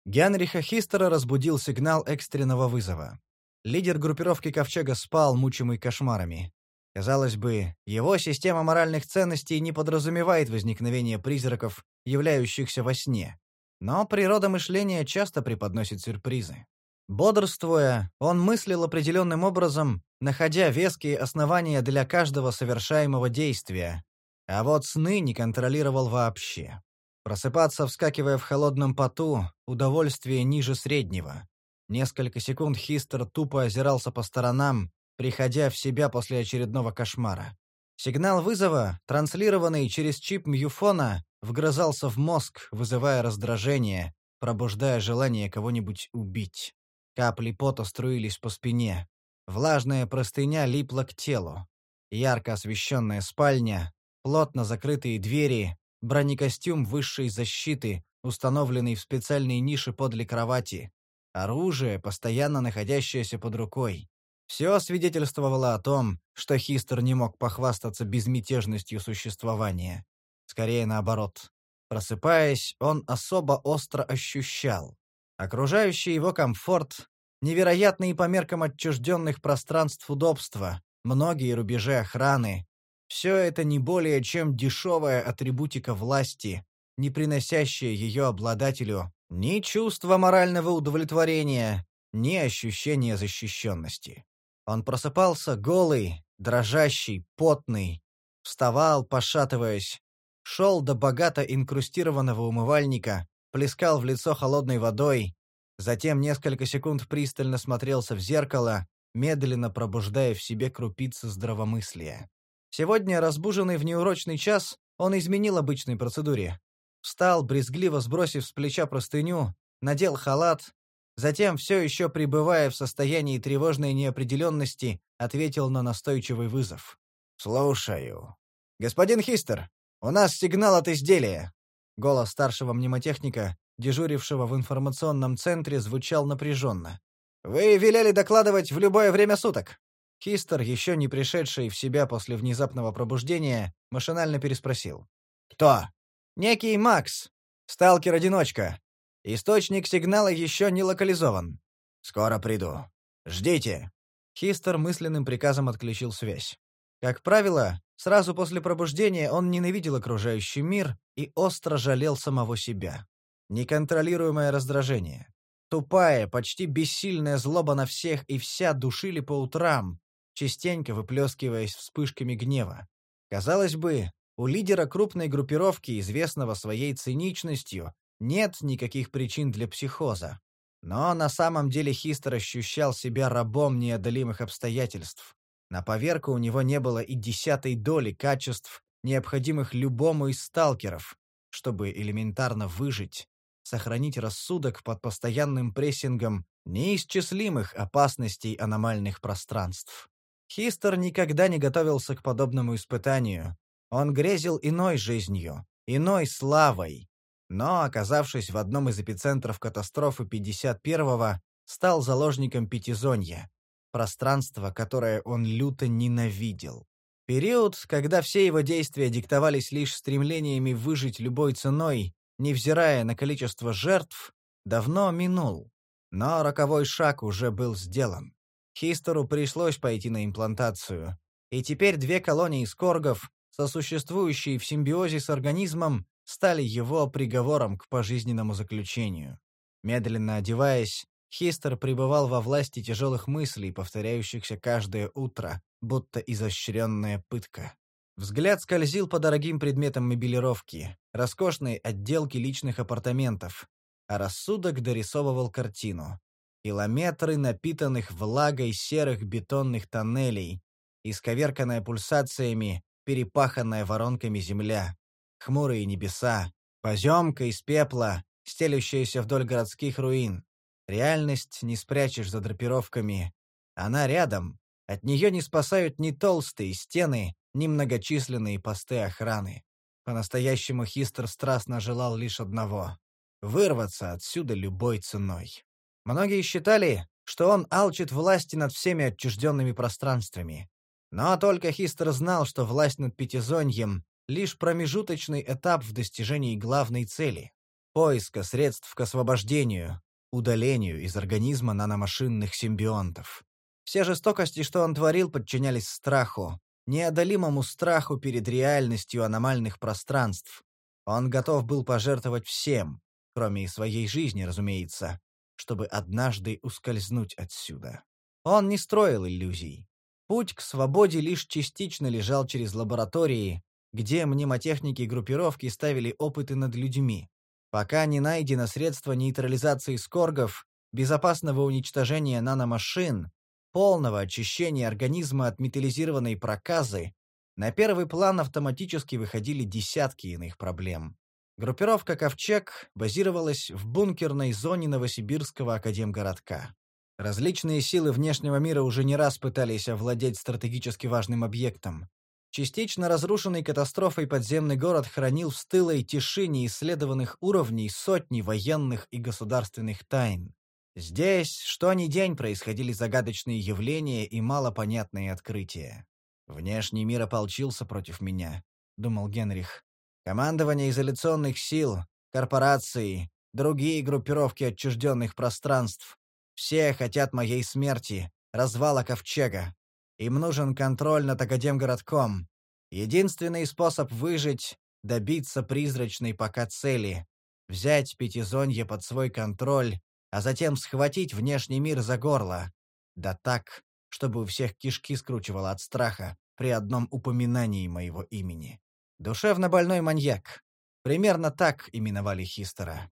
Генриха Хистера разбудил сигнал экстренного вызова. Лидер группировки Ковчега спал, мучимый кошмарами. Казалось бы, его система моральных ценностей не подразумевает возникновение призраков, являющихся во сне. Но природа мышления часто преподносит сюрпризы. Бодрствуя, он мыслил определенным образом, находя веские основания для каждого совершаемого действия, а вот сны не контролировал вообще. Просыпаться, вскакивая в холодном поту, удовольствие ниже среднего. Несколько секунд Хистер тупо озирался по сторонам, приходя в себя после очередного кошмара. Сигнал вызова, транслированный через чип Мьюфона, вгрызался в мозг, вызывая раздражение, пробуждая желание кого-нибудь убить. Капли пота струились по спине. Влажная простыня липла к телу. Ярко освещенная спальня, плотно закрытые двери, бронекостюм высшей защиты, установленный в специальной нише подле кровати, оружие, постоянно находящееся под рукой. Все свидетельствовало о том, что Хистер не мог похвастаться безмятежностью существования. Скорее наоборот. Просыпаясь, он особо остро ощущал. Окружающий его комфорт, невероятные по меркам отчужденных пространств удобства, многие рубежи охраны, все это не более чем дешевая атрибутика власти, не приносящая ее обладателю ни чувства морального удовлетворения, ни ощущения защищенности. Он просыпался голый, дрожащий, потный, вставал, пошатываясь, шел до богато инкрустированного умывальника, плескал в лицо холодной водой, затем несколько секунд пристально смотрелся в зеркало, медленно пробуждая в себе крупицы здравомыслия. Сегодня, разбуженный в неурочный час, он изменил обычной процедуре. Встал, брезгливо сбросив с плеча простыню, надел халат, затем, все еще пребывая в состоянии тревожной неопределенности, ответил на настойчивый вызов. «Слушаю. Господин Хистер, у нас сигнал от изделия». Голос старшего мнемотехника, дежурившего в информационном центре, звучал напряженно. «Вы велели докладывать в любое время суток». Хистер, еще не пришедший в себя после внезапного пробуждения, машинально переспросил. «Кто?» «Некий Макс. Сталкер-одиночка. Источник сигнала еще не локализован. Скоро приду. Ждите». Хистер мысленным приказом отключил связь. Как правило, сразу после пробуждения он ненавидел окружающий мир и остро жалел самого себя. Неконтролируемое раздражение. Тупая, почти бессильная злоба на всех и вся душили по утрам, частенько выплескиваясь вспышками гнева. Казалось бы, у лидера крупной группировки, известного своей циничностью, нет никаких причин для психоза. Но на самом деле Хистер ощущал себя рабом неодолимых обстоятельств. На поверку у него не было и десятой доли качеств, необходимых любому из сталкеров, чтобы элементарно выжить, сохранить рассудок под постоянным прессингом неисчислимых опасностей аномальных пространств. Хистер никогда не готовился к подобному испытанию. Он грезил иной жизнью, иной славой. Но, оказавшись в одном из эпицентров катастрофы 51-го, стал заложником Пятизонья, пространства, которое он люто ненавидел. Период, когда все его действия диктовались лишь стремлениями выжить любой ценой, невзирая на количество жертв, давно минул. Но роковой шаг уже был сделан. Хистеру пришлось пойти на имплантацию. И теперь две колонии скоргов, сосуществующие в симбиозе с организмом, стали его приговором к пожизненному заключению. Медленно одеваясь, Хистер пребывал во власти тяжелых мыслей, повторяющихся каждое утро, будто изощренная пытка. Взгляд скользил по дорогим предметам мебелировки, роскошной отделке личных апартаментов, а рассудок дорисовывал картину. Километры напитанных влагой серых бетонных тоннелей, исковерканная пульсациями, перепаханная воронками земля, хмурые небеса, поземка из пепла, стелющаяся вдоль городских руин. Реальность не спрячешь за драпировками. Она рядом. От нее не спасают ни толстые стены, ни многочисленные посты охраны. По-настоящему Хистер страстно желал лишь одного — вырваться отсюда любой ценой. Многие считали, что он алчит власти над всеми отчужденными пространствами. Но только Хистер знал, что власть над Пятизоньем — лишь промежуточный этап в достижении главной цели — поиска средств к освобождению, удалению из организма наномашинных симбионтов. Все жестокости, что он творил, подчинялись страху, неодолимому страху перед реальностью аномальных пространств. Он готов был пожертвовать всем, кроме своей жизни, разумеется, чтобы однажды ускользнуть отсюда. Он не строил иллюзий. Путь к свободе лишь частично лежал через лаборатории, где мнемотехники группировки ставили опыты над людьми. Пока не найдено средство нейтрализации скоргов, безопасного уничтожения наномашин, полного очищения организма от металлизированной проказы, на первый план автоматически выходили десятки иных проблем. Группировка «Ковчег» базировалась в бункерной зоне Новосибирского академгородка. Различные силы внешнего мира уже не раз пытались овладеть стратегически важным объектом. Частично разрушенный катастрофой подземный город хранил в стылой тиши неисследованных уровней сотни военных и государственных тайн. Здесь что ни день происходили загадочные явления и малопонятные открытия. «Внешний мир ополчился против меня», — думал Генрих. «Командование изоляционных сил, корпорации, другие группировки отчужденных пространств, все хотят моей смерти, развала ковчега. Им нужен контроль над Академгородком. Единственный способ выжить — добиться призрачной пока цели, взять Пятизонье под свой контроль, а затем схватить внешний мир за горло. Да так, чтобы у всех кишки скручивало от страха при одном упоминании моего имени. Душевно больной маньяк. Примерно так именовали Хистера.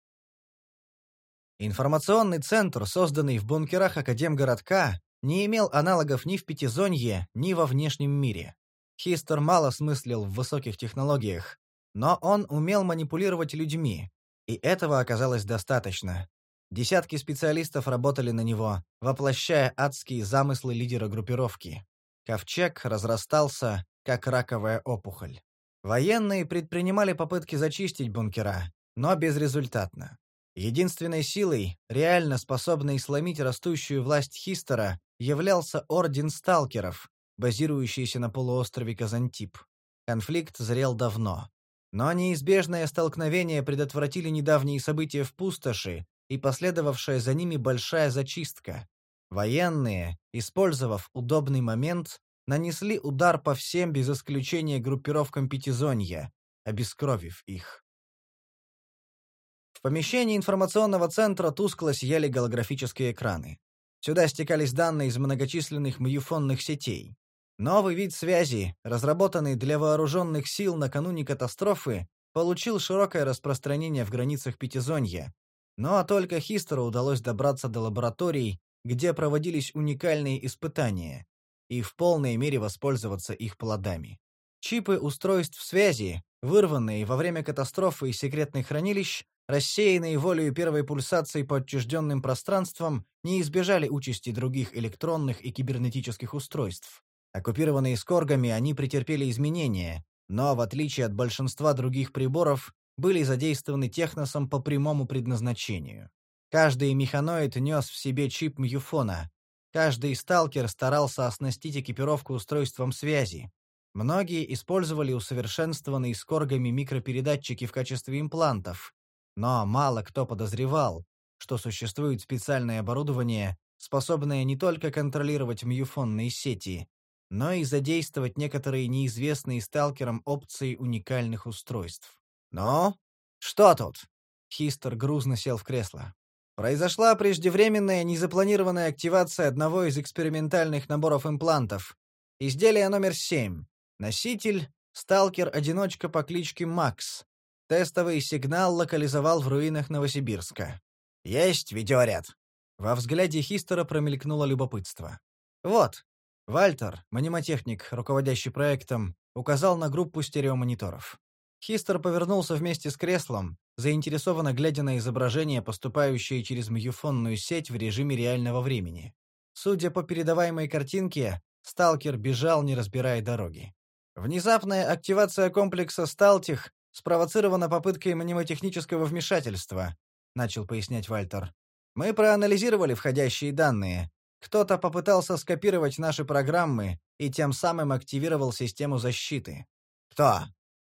Информационный центр, созданный в бункерах Академгородка, не имел аналогов ни в Пятизонье, ни во внешнем мире. Хистер мало смыслил в высоких технологиях, но он умел манипулировать людьми, и этого оказалось достаточно. Десятки специалистов работали на него, воплощая адские замыслы лидера группировки. Ковчег разрастался, как раковая опухоль. Военные предпринимали попытки зачистить бункера, но безрезультатно. Единственной силой, реально способной сломить растущую власть Хистера, являлся Орден Сталкеров, базирующийся на полуострове Казантип. Конфликт зрел давно. Но неизбежное столкновение предотвратили недавние события в Пустоши и последовавшая за ними большая зачистка. Военные, использовав удобный момент, нанесли удар по всем без исключения группировкам Пятизонья, обескровив их. В помещении информационного центра тускло сияли голографические экраны. Сюда стекались данные из многочисленных мюфонных сетей. Новый вид связи, разработанный для вооруженных сил накануне катастрофы, получил широкое распространение в границах Пятизонья. Но только Хистеру удалось добраться до лабораторий, где проводились уникальные испытания, и в полной мере воспользоваться их плодами. Чипы устройств связи, вырванные во время катастрофы из секретных хранилищ, рассеянные волею первой пульсации по отчужденным пространствам, не избежали участи других электронных и кибернетических устройств. Оккупированные скоргами, они претерпели изменения, но, в отличие от большинства других приборов, были задействованы техносом по прямому предназначению. Каждый механоид нес в себе чип мюфона. Каждый сталкер старался оснастить экипировку устройством связи. Многие использовали усовершенствованные скоргами микропередатчики в качестве имплантов, но мало кто подозревал, что существует специальное оборудование, способное не только контролировать мюфонные сети, но и задействовать некоторые неизвестные сталкерам опции уникальных устройств. «Ну, что тут?» Хистер грузно сел в кресло. Произошла преждевременная незапланированная активация одного из экспериментальных наборов имплантов. Изделие номер 7. Носитель — сталкер-одиночка по кличке Макс. Тестовый сигнал локализовал в руинах Новосибирска. «Есть видеоряд». Во взгляде Хистера промелькнуло любопытство. «Вот». Вальтер, манимотехник, руководящий проектом, указал на группу стереомониторов. Хистер повернулся вместе с креслом, заинтересованно глядя на изображение, поступающее через мюфонную сеть в режиме реального времени. Судя по передаваемой картинке, сталкер бежал, не разбирая дороги. Внезапная активация комплекса «Сталтих» спровоцирована попыткой мнемотехнического вмешательства, начал пояснять Вальтер. Мы проанализировали входящие данные. Кто-то попытался скопировать наши программы и тем самым активировал систему защиты. Кто?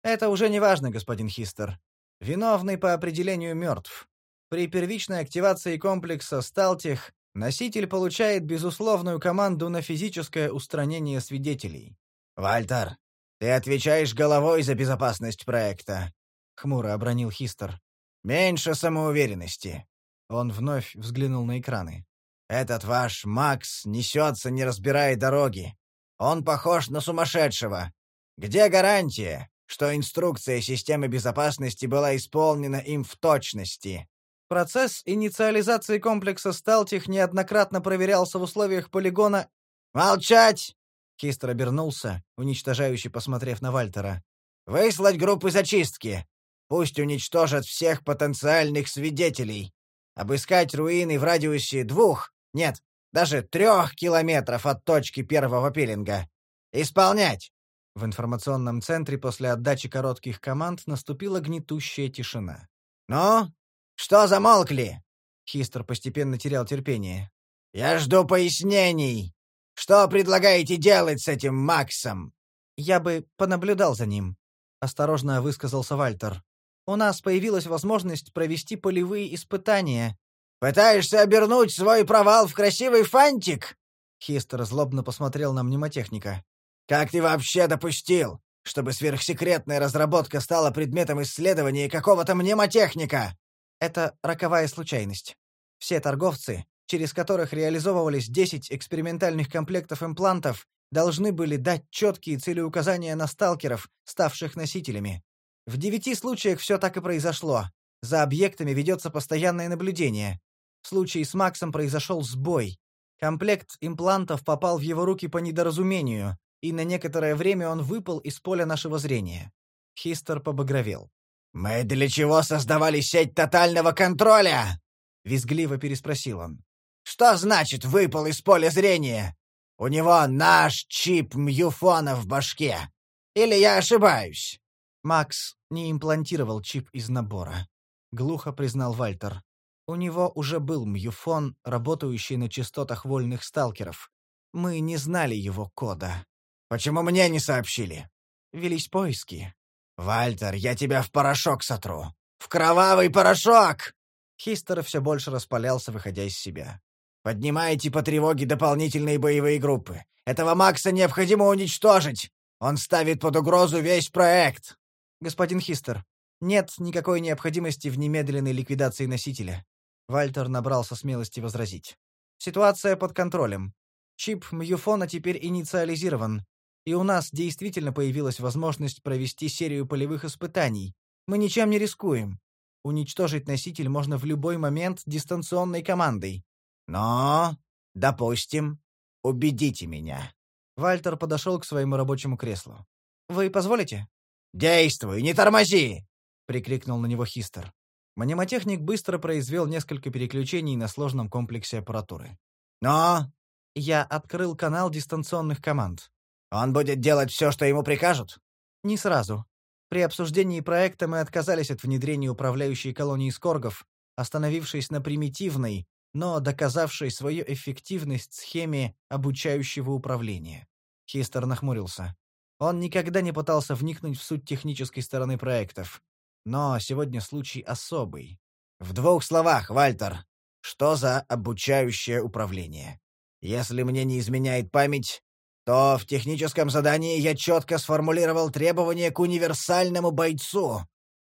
Это уже не важно, господин Хистер. Виновный по определению мертв. При первичной активации комплекса «Сталтех» носитель получает безусловную команду на физическое устранение свидетелей. «Вальтер, ты отвечаешь головой за безопасность проекта», — хмуро обронил Хистер. «Меньше самоуверенности». Он вновь взглянул на экраны. «Этот ваш Макс несется, не разбирая дороги. Он похож на сумасшедшего. Где гарантия, что инструкция системы безопасности была исполнена им в точности?» Процесс инициализации комплекса «Сталтих» неоднократно проверялся в условиях полигона... «Молчать!» Хистер обернулся, уничтожающе посмотрев на Вальтера. «Выслать группы зачистки. Пусть уничтожат всех потенциальных свидетелей. Обыскать руины в радиусе двух, нет, даже трех километров от точки первого пилинга. Исполнять!» В информационном центре после отдачи коротких команд наступила гнетущая тишина. «Ну, что замолкли?» Хистер постепенно терял терпение. «Я жду пояснений. Что предлагаете делать с этим Максом?» «Я бы понаблюдал за ним», — осторожно высказался Вальтер. «У нас появилась возможность провести полевые испытания». «Пытаешься обернуть свой провал в красивый фантик?» Хистер злобно посмотрел на мнемотехника. «Как ты вообще допустил, чтобы сверхсекретная разработка стала предметом исследования какого-то мнемотехника?» «Это роковая случайность. Все торговцы, через которых реализовывались 10 экспериментальных комплектов имплантов, должны были дать четкие целеуказания на сталкеров, ставших носителями. В девяти случаях все так и произошло. За объектами ведется постоянное наблюдение. В случае с Максом произошел сбой. Комплект имплантов попал в его руки по недоразумению, и на некоторое время он выпал из поля нашего зрения. Хистер побагровел. «Мы для чего создавали сеть тотального контроля?» — визгливо переспросил он. Что значит выпал из поля зрения? У него наш чип Мьюфона в башке. Или я ошибаюсь?» «Макс не имплантировал чип из набора», — глухо признал Вальтер. «У него уже был Мьюфон, работающий на частотах вольных сталкеров. Мы не знали его кода». «Почему мне не сообщили?» «Велись поиски». «Вальтер, я тебя в порошок сотру! В кровавый порошок!» Хистер все больше распалялся, выходя из себя. Поднимайте по тревоге дополнительные боевые группы. Этого Макса необходимо уничтожить. Он ставит под угрозу весь проект. Господин Хистер, нет никакой необходимости в немедленной ликвидации носителя. Вальтер набрался смелости возразить. Ситуация под контролем. Чип Мьюфона теперь инициализирован, и у нас действительно появилась возможность провести серию полевых испытаний. Мы ничем не рискуем. Уничтожить носитель можно в любой момент дистанционной командой. Но, допустим, убедите меня. Вальтер подошел к своему рабочему креслу. Вы позволите? Действуй, не тормози! прикрикнул на него Хистер. Мнемотехник быстро произвел несколько переключений на сложном комплексе аппаратуры. Но я открыл канал дистанционных команд. Он будет делать все, что ему прикажут? Не сразу. При обсуждении проекта мы отказались от внедрения управляющей колонии скоргов, остановившись на примитивной, но доказавшей свою эффективность схеме обучающего управления. Хистер нахмурился. Он никогда не пытался вникнуть в суть технической стороны проектов. Но сегодня случай особый. В двух словах, Вальтер, что за обучающее управление? Если мне не изменяет память, то в техническом задании я четко сформулировал требования к универсальному бойцу.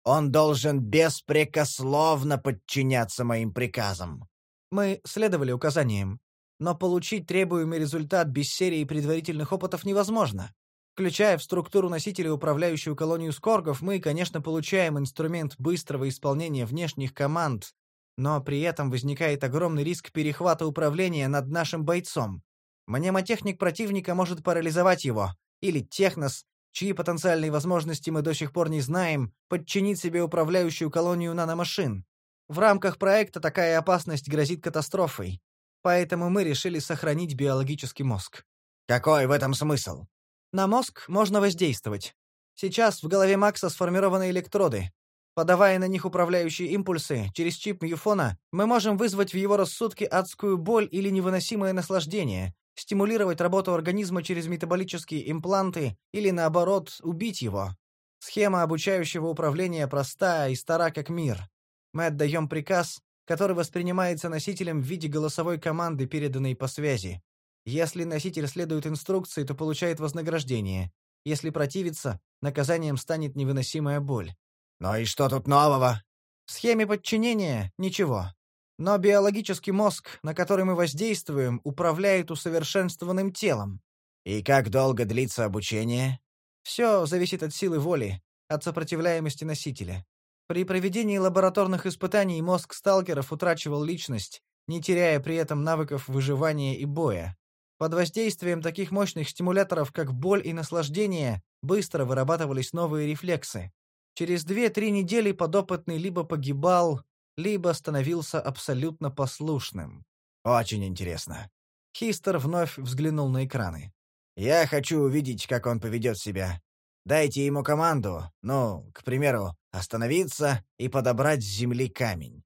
Он должен беспрекословно подчиняться моим приказам. Мы следовали указаниям, но получить требуемый результат без серии предварительных опытов невозможно. Включая в структуру носителя управляющую колонию скоргов, мы, конечно, получаем инструмент быстрого исполнения внешних команд, но при этом возникает огромный риск перехвата управления над нашим бойцом. Мнемотехник противника может парализовать его, или технос, чьи потенциальные возможности мы до сих пор не знаем, подчинить себе управляющую колонию наномашин. В рамках проекта такая опасность грозит катастрофой, поэтому мы решили сохранить биологический мозг. Какой в этом смысл? На мозг можно воздействовать. Сейчас в голове Макса сформированы электроды. Подавая на них управляющие импульсы через чип Мьюфона, мы можем вызвать в его рассудке адскую боль или невыносимое наслаждение, стимулировать работу организма через метаболические импланты или, наоборот, убить его. Схема обучающего управления проста и стара как мир. Мы отдаем приказ, который воспринимается носителем в виде голосовой команды, переданной по связи. Если носитель следует инструкции, то получает вознаграждение. Если противится, наказанием станет невыносимая боль. «Ну и что тут нового?» В схеме подчинения — ничего. Но биологический мозг, на который мы воздействуем, управляет усовершенствованным телом. «И как долго длится обучение?» Все зависит от силы воли, от сопротивляемости носителя. При проведении лабораторных испытаний мозг сталкеров утрачивал личность, не теряя при этом навыков выживания и боя. Под воздействием таких мощных стимуляторов, как боль и наслаждение, быстро вырабатывались новые рефлексы. Через 2-3 недели подопытный либо погибал, либо становился абсолютно послушным. Очень интересно. Хистер вновь взглянул на экраны. Я хочу увидеть, как он поведет себя. Дайте ему команду, ну, к примеру, остановиться и подобрать с земли камень.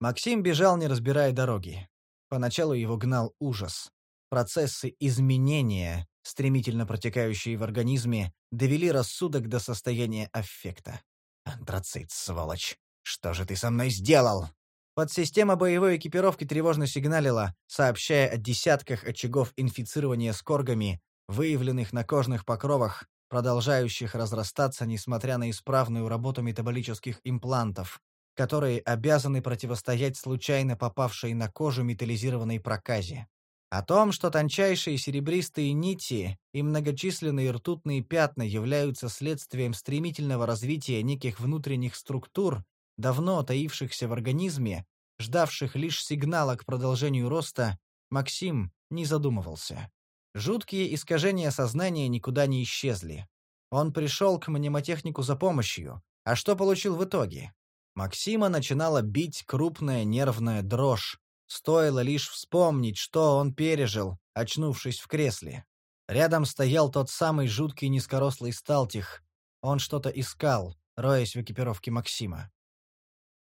Максим бежал, не разбирая дороги. Поначалу его гнал ужас. Процессы изменения, стремительно протекающие в организме, довели рассудок до состояния аффекта. «Антрацит, сволочь! Что же ты со мной сделал?» Подсистема боевой экипировки тревожно сигналила, сообщая о десятках очагов инфицирования скоргами, выявленных на кожных покровах, продолжающих разрастаться, несмотря на исправную работу метаболических имплантов, которые обязаны противостоять случайно попавшей на кожу металлизированной проказе. О том, что тончайшие серебристые нити и многочисленные ртутные пятна являются следствием стремительного развития неких внутренних структур, давно таившихся в организме, ждавших лишь сигнала к продолжению роста, Максим не задумывался. Жуткие искажения сознания никуда не исчезли. Он пришел к мнемотехнику за помощью, а что получил в итоге? Максима начинала бить крупная нервная дрожь, Стоило лишь вспомнить, что он пережил, очнувшись в кресле. Рядом стоял тот самый жуткий низкорослый сталтих. Он что-то искал, роясь в экипировке Максима.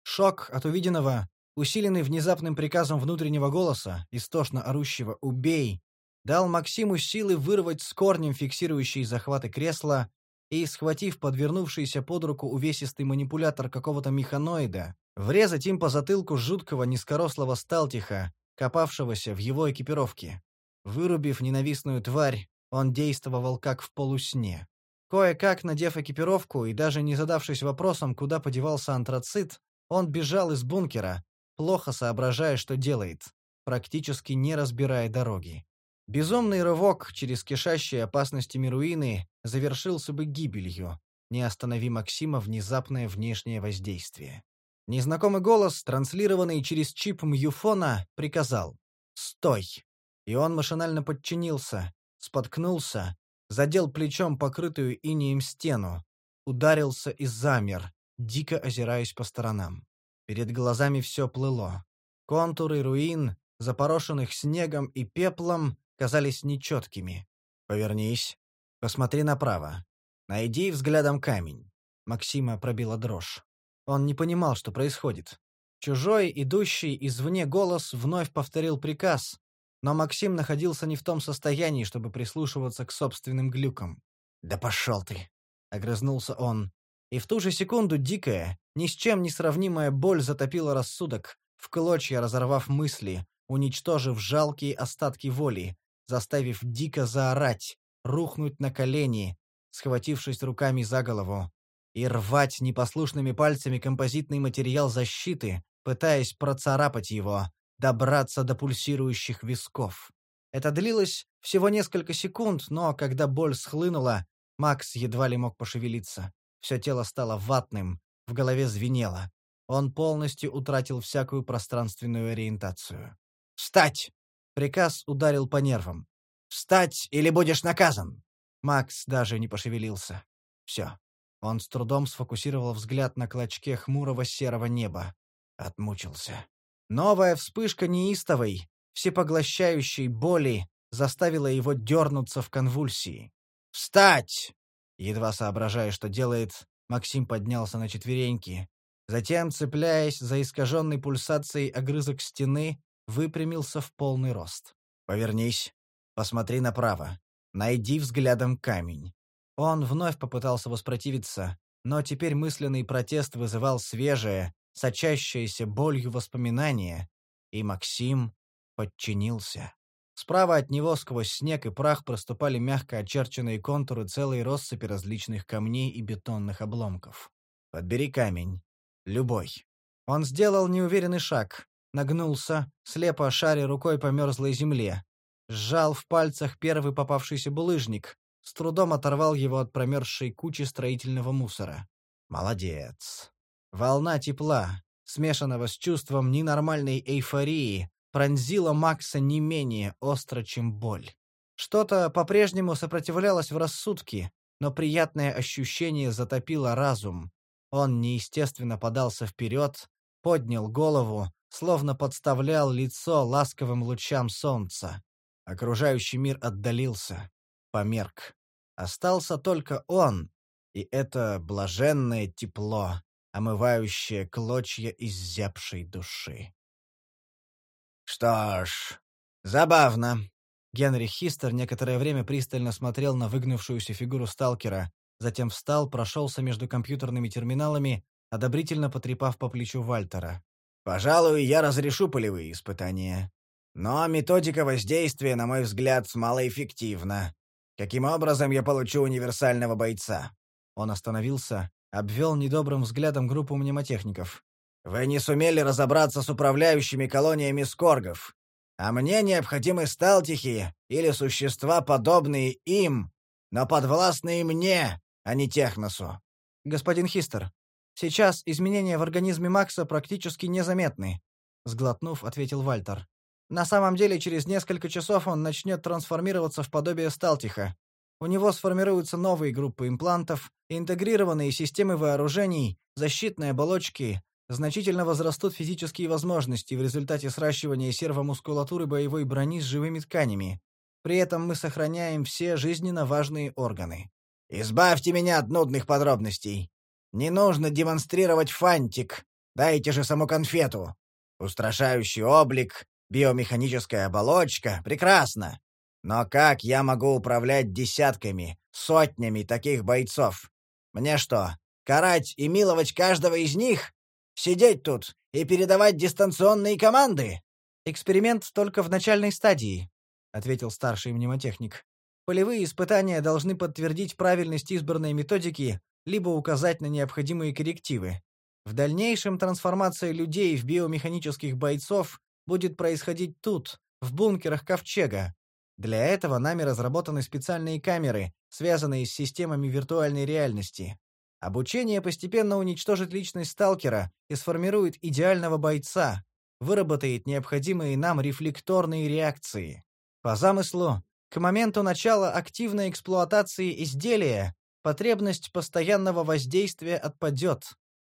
Шок от увиденного, усиленный внезапным приказом внутреннего голоса, истошно орущего «Убей!», дал Максиму силы вырвать с корнем фиксирующие захваты кресла и, схватив подвернувшийся под руку увесистый манипулятор какого-то механоида, врезать им по затылку жуткого низкорослого сталтиха, копавшегося в его экипировке. Вырубив ненавистную тварь, он действовал как в полусне. Кое-как надев экипировку и даже не задавшись вопросом, куда подевался антрацит, он бежал из бункера, плохо соображая, что делает, практически не разбирая дороги. Безумный рывок через кишащие опасностями руины завершился бы гибелью, не останови Максима внезапное внешнее воздействие. Незнакомый голос, транслированный через чип Мьюфона, приказал «Стой!» И он машинально подчинился, споткнулся, задел плечом покрытую инеем стену, ударился и замер, дико озираясь по сторонам. Перед глазами все плыло. Контуры руин, запорошенных снегом и пеплом, казались нечеткими. «Повернись. Посмотри направо. Найди взглядом камень». Максима пробила дрожь. Он не понимал, что происходит. Чужой, идущий извне голос вновь повторил приказ, но Максим находился не в том состоянии, чтобы прислушиваться к собственным глюкам. «Да пошел ты!» — огрызнулся он. И в ту же секунду дикая, ни с чем не сравнимая боль затопила рассудок, в клочья разорвав мысли, уничтожив жалкие остатки воли, заставив дико заорать, рухнуть на колени, схватившись руками за голову, и рвать непослушными пальцами композитный материал защиты, пытаясь процарапать его, добраться до пульсирующих висков. Это длилось всего несколько секунд, но когда боль схлынула, Макс едва ли мог пошевелиться. Все тело стало ватным, в голове звенело. Он полностью утратил всякую пространственную ориентацию. «Встать!» Приказ ударил по нервам. «Встать, или будешь наказан!» Макс даже не пошевелился. Все. Он с трудом сфокусировал взгляд на клочке хмурого серого неба. Отмучился. Новая вспышка неистовой, всепоглощающей боли заставила его дернуться в конвульсии. «Встать!» Едва соображая, что делает, Максим поднялся на четвереньки. Затем, цепляясь за искаженный пульсацией огрызок стены, выпрямился в полный рост. «Повернись. Посмотри направо. Найди взглядом камень». Он вновь попытался воспротивиться, но теперь мысленный протест вызывал свежее, сочащееся болью воспоминание, и Максим подчинился. Справа от него сквозь снег и прах проступали мягко очерченные контуры целой россыпи различных камней и бетонных обломков. «Подбери камень. Любой». Он сделал неуверенный шаг, нагнулся, слепо шаря рукой по мерзлой земле. Сжал в пальцах первый попавшийся булыжник, с трудом оторвал его от промерзшей кучи строительного мусора. Молодец. Волна тепла, смешанного с чувством ненормальной эйфории, пронзила Макса не менее остро, чем боль. Что-то по-прежнему сопротивлялось в рассудке, но приятное ощущение затопило разум. Он неестественно подался вперед, поднял голову, словно подставлял лицо ласковым лучам солнца. Окружающий мир отдалился, померк. Остался только он, и это блаженное тепло, омывающее клочья изябшей души. «Что ж, забавно». Генри Хистер некоторое время пристально смотрел на выгнувшуюся фигуру сталкера, затем встал, прошелся между компьютерными терминалами, одобрительно потрепав по плечу Вальтера. «Пожалуй, я разрешу полевые испытания. Но методика воздействия, на мой взгляд, малоэффективна. Каким образом я получу универсального бойца?» Он остановился, обвел недобрым взглядом группу мнемотехников. Вы не сумели разобраться с управляющими колониями скоргов. А мне необходимы сталтихи или существа, подобные им, но подвластные мне, а не техносу. Господин Хистер, сейчас изменения в организме Макса практически незаметны, сглотнув, ответил Вальтер. На самом деле, через несколько часов он начнет трансформироваться в подобие сталтиха. У него сформируются новые группы имплантов, интегрированные системы вооружений, защитные оболочки, значительно возрастут физические возможности в результате сращивания сервомускулатуры боевой брони с живыми тканями. При этом мы сохраняем все жизненно важные органы. «Избавьте меня от нудных подробностей. Не нужно демонстрировать фантик. Дайте же саму конфету. Устрашающий облик, биомеханическая оболочка — прекрасно. Но как я могу управлять десятками, сотнями таких бойцов? Мне что, карать и миловать каждого из них? Сидеть тут и передавать дистанционные команды?» «Эксперимент только в начальной стадии», — ответил старший мнемотехник. «Полевые испытания должны подтвердить правильность избранной методики либо указать на необходимые коррективы. В дальнейшем трансформация людей в биомеханических бойцов будет происходить тут, в бункерах Ковчега. Для этого нами разработаны специальные камеры, связанные с системами виртуальной реальности. Обучение постепенно уничтожит личность сталкера и сформирует идеального бойца, выработает необходимые нам рефлекторные реакции. По замыслу, к моменту начала активной эксплуатации изделия потребность постоянного воздействия отпадет.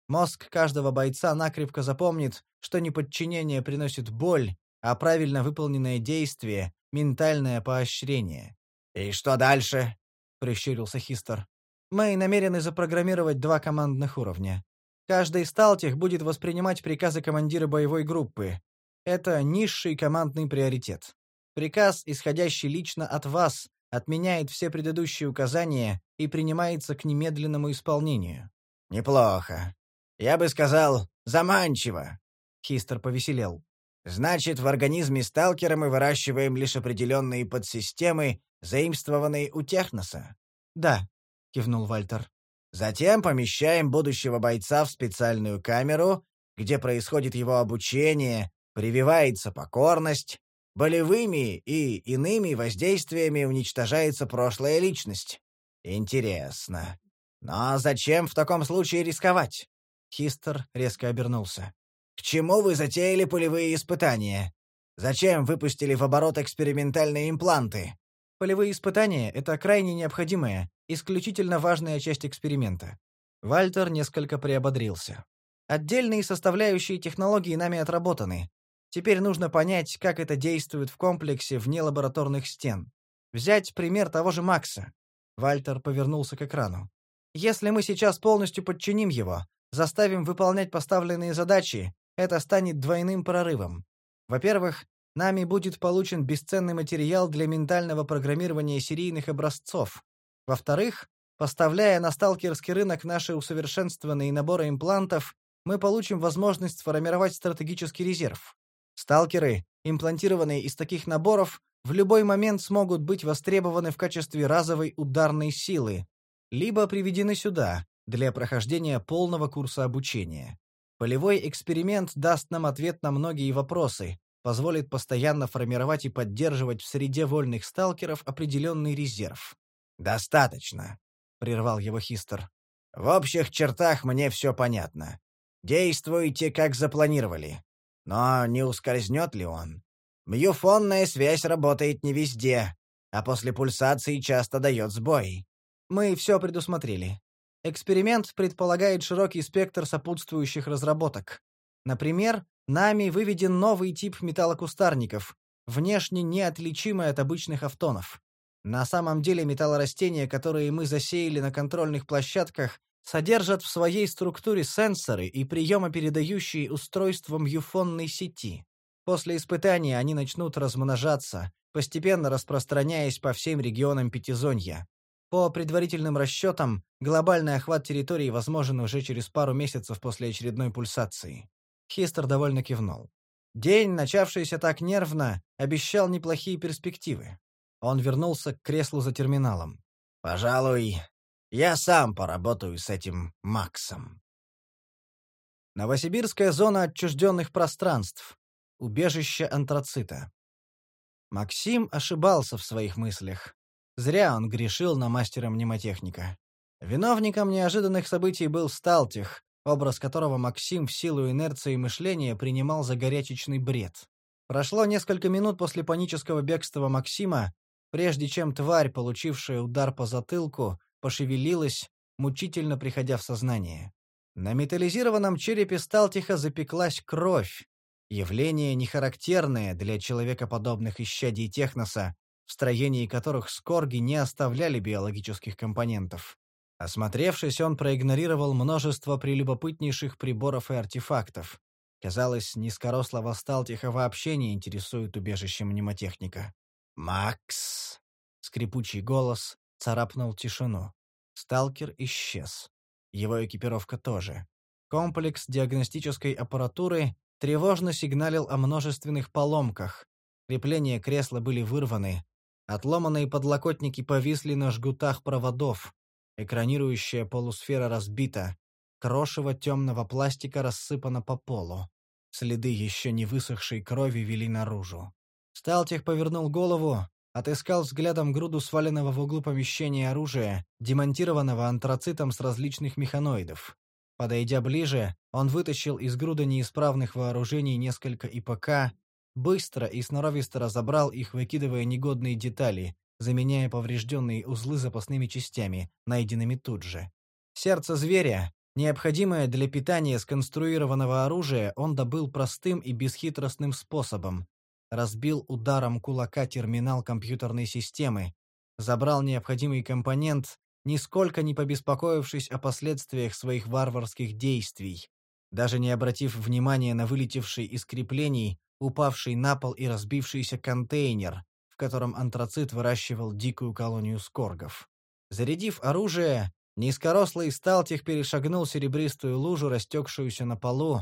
Мозг каждого бойца накрепко запомнит, что неподчинение приносит боль, а правильно выполненное действие — ментальное поощрение. «И что дальше?» — прищурился Хистер. Мы намерены запрограммировать два командных уровня. Каждый сталтих будет воспринимать приказы командира боевой группы. Это низший командный приоритет. Приказ, исходящий лично от вас, отменяет все предыдущие указания и принимается к немедленному исполнению. Неплохо. Я бы сказал, заманчиво. Хистер повеселел. Значит, в организме сталкера мы выращиваем лишь определенные подсистемы, заимствованные у техноса. Да, кивнул Вальтер. Затем помещаем будущего бойца в специальную камеру, где происходит его обучение, прививается покорность, болевыми и иными воздействиями уничтожается прошлая личность. Интересно. Но зачем в таком случае рисковать? Хистер резко обернулся. К чему вы затеяли полевые испытания? Зачем выпустили в оборот экспериментальные импланты? Полевые испытания — это крайне необходимая, исключительно важная часть эксперимента. Вальтер несколько приободрился. Отдельные составляющие технологии нами отработаны. Теперь нужно понять, как это действует в комплексе вне лабораторных стен. Взять пример того же Макса. Вальтер повернулся к экрану. Если мы сейчас полностью подчиним его, заставим выполнять поставленные задачи, это станет двойным прорывом. Во-первых, нами будет получен бесценный материал для ментального программирования серийных образцов. Во-вторых, поставляя на сталкерский рынок наши усовершенствованные наборы имплантов, мы получим возможность сформировать стратегический резерв. Сталкеры, имплантированные из таких наборов, в любой момент смогут быть востребованы в качестве разовой ударной силы, либо приведены сюда для прохождения полного курса обучения. Полевой эксперимент даст нам ответ на многие вопросы, позволит постоянно формировать и поддерживать в среде вольных сталкеров определенный резерв. «Достаточно», — прервал его Хистер. «В общих чертах мне все понятно. Действуйте, как запланировали. Но не ускользнет ли он? Мюфонная связь работает не везде, а после пульсации часто дает сбой. Мы все предусмотрели. Эксперимент предполагает широкий спектр сопутствующих разработок. Например, нами выведен новый тип металлокустарников, внешне неотличимый от обычных автонов. На самом деле металлорастения, которые мы засеяли на контрольных площадках, содержат в своей структуре сенсоры и приемопередающие устройства мюфонной сети. После испытания они начнут размножаться, постепенно распространяясь по всем регионам Пятизонья. По предварительным расчетам, глобальный охват территории возможен уже через пару месяцев после очередной пульсации. Хистер довольно кивнул. День, начавшийся так нервно, обещал неплохие перспективы. Он вернулся к креслу за терминалом. «Пожалуй, я сам поработаю с этим Максом». Новосибирская зона отчужденных пространств. Убежище антрацита. Максим ошибался в своих мыслях. Зря он грешил на мастера-мнемотехника. Виновником неожиданных событий был Сталтих, образ которого Максим в силу инерции мышления принимал за горячечный бред. Прошло несколько минут после панического бегства Максима, прежде чем тварь, получившая удар по затылку, пошевелилась, мучительно приходя в сознание. На металлизированном черепе Сталтиха запеклась кровь, явление нехарактерное для человекоподобных исчадий техноса, в строении которых скорги не оставляли биологических компонентов. Осмотревшись, он проигнорировал множество прелюбопытнейших приборов и артефактов. Казалось, низкорослого Сталтиха вообще не интересует убежище мнемотехника. «Макс!» — скрипучий голос царапнул тишину. Сталкер исчез. Его экипировка тоже. Комплекс диагностической аппаратуры тревожно сигналил о множественных поломках. Крепления кресла были вырваны, Отломанные подлокотники повисли на жгутах проводов. Экранирующая полусфера разбита. Крошево темного пластика рассыпано по полу. Следы еще не высохшей крови вели наружу. Сталтих повернул голову, отыскал взглядом груду сваленного в углу помещения оружия, демонтированного антрацитом с различных механоидов. Подойдя ближе, он вытащил из груды неисправных вооружений несколько ИПК, Быстро и сноровисто разобрал их, выкидывая негодные детали, заменяя поврежденные узлы запасными частями, найденными тут же. Сердце зверя, необходимое для питания сконструированного оружия, он добыл простым и бесхитростным способом. Разбил ударом кулака терминал компьютерной системы, забрал необходимый компонент, нисколько не побеспокоившись о последствиях своих варварских действий. Даже не обратив внимания на вылетевший из креплений, упавший на пол и разбившийся контейнер, в котором антрацит выращивал дикую колонию скоргов. Зарядив оружие, низкорослый Сталтих перешагнул серебристую лужу, растекшуюся на полу,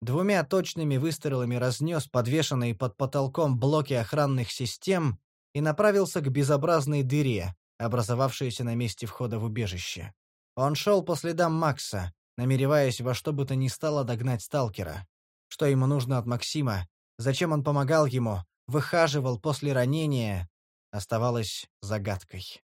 двумя точными выстрелами разнес подвешенные под потолком блоки охранных систем и направился к безобразной дыре, образовавшейся на месте входа в убежище. Он шел по следам Макса, намереваясь во что бы то ни стало догнать сталкера. Что ему нужно от Максима, Зачем он помогал ему, выхаживал после ранения, оставалось загадкой.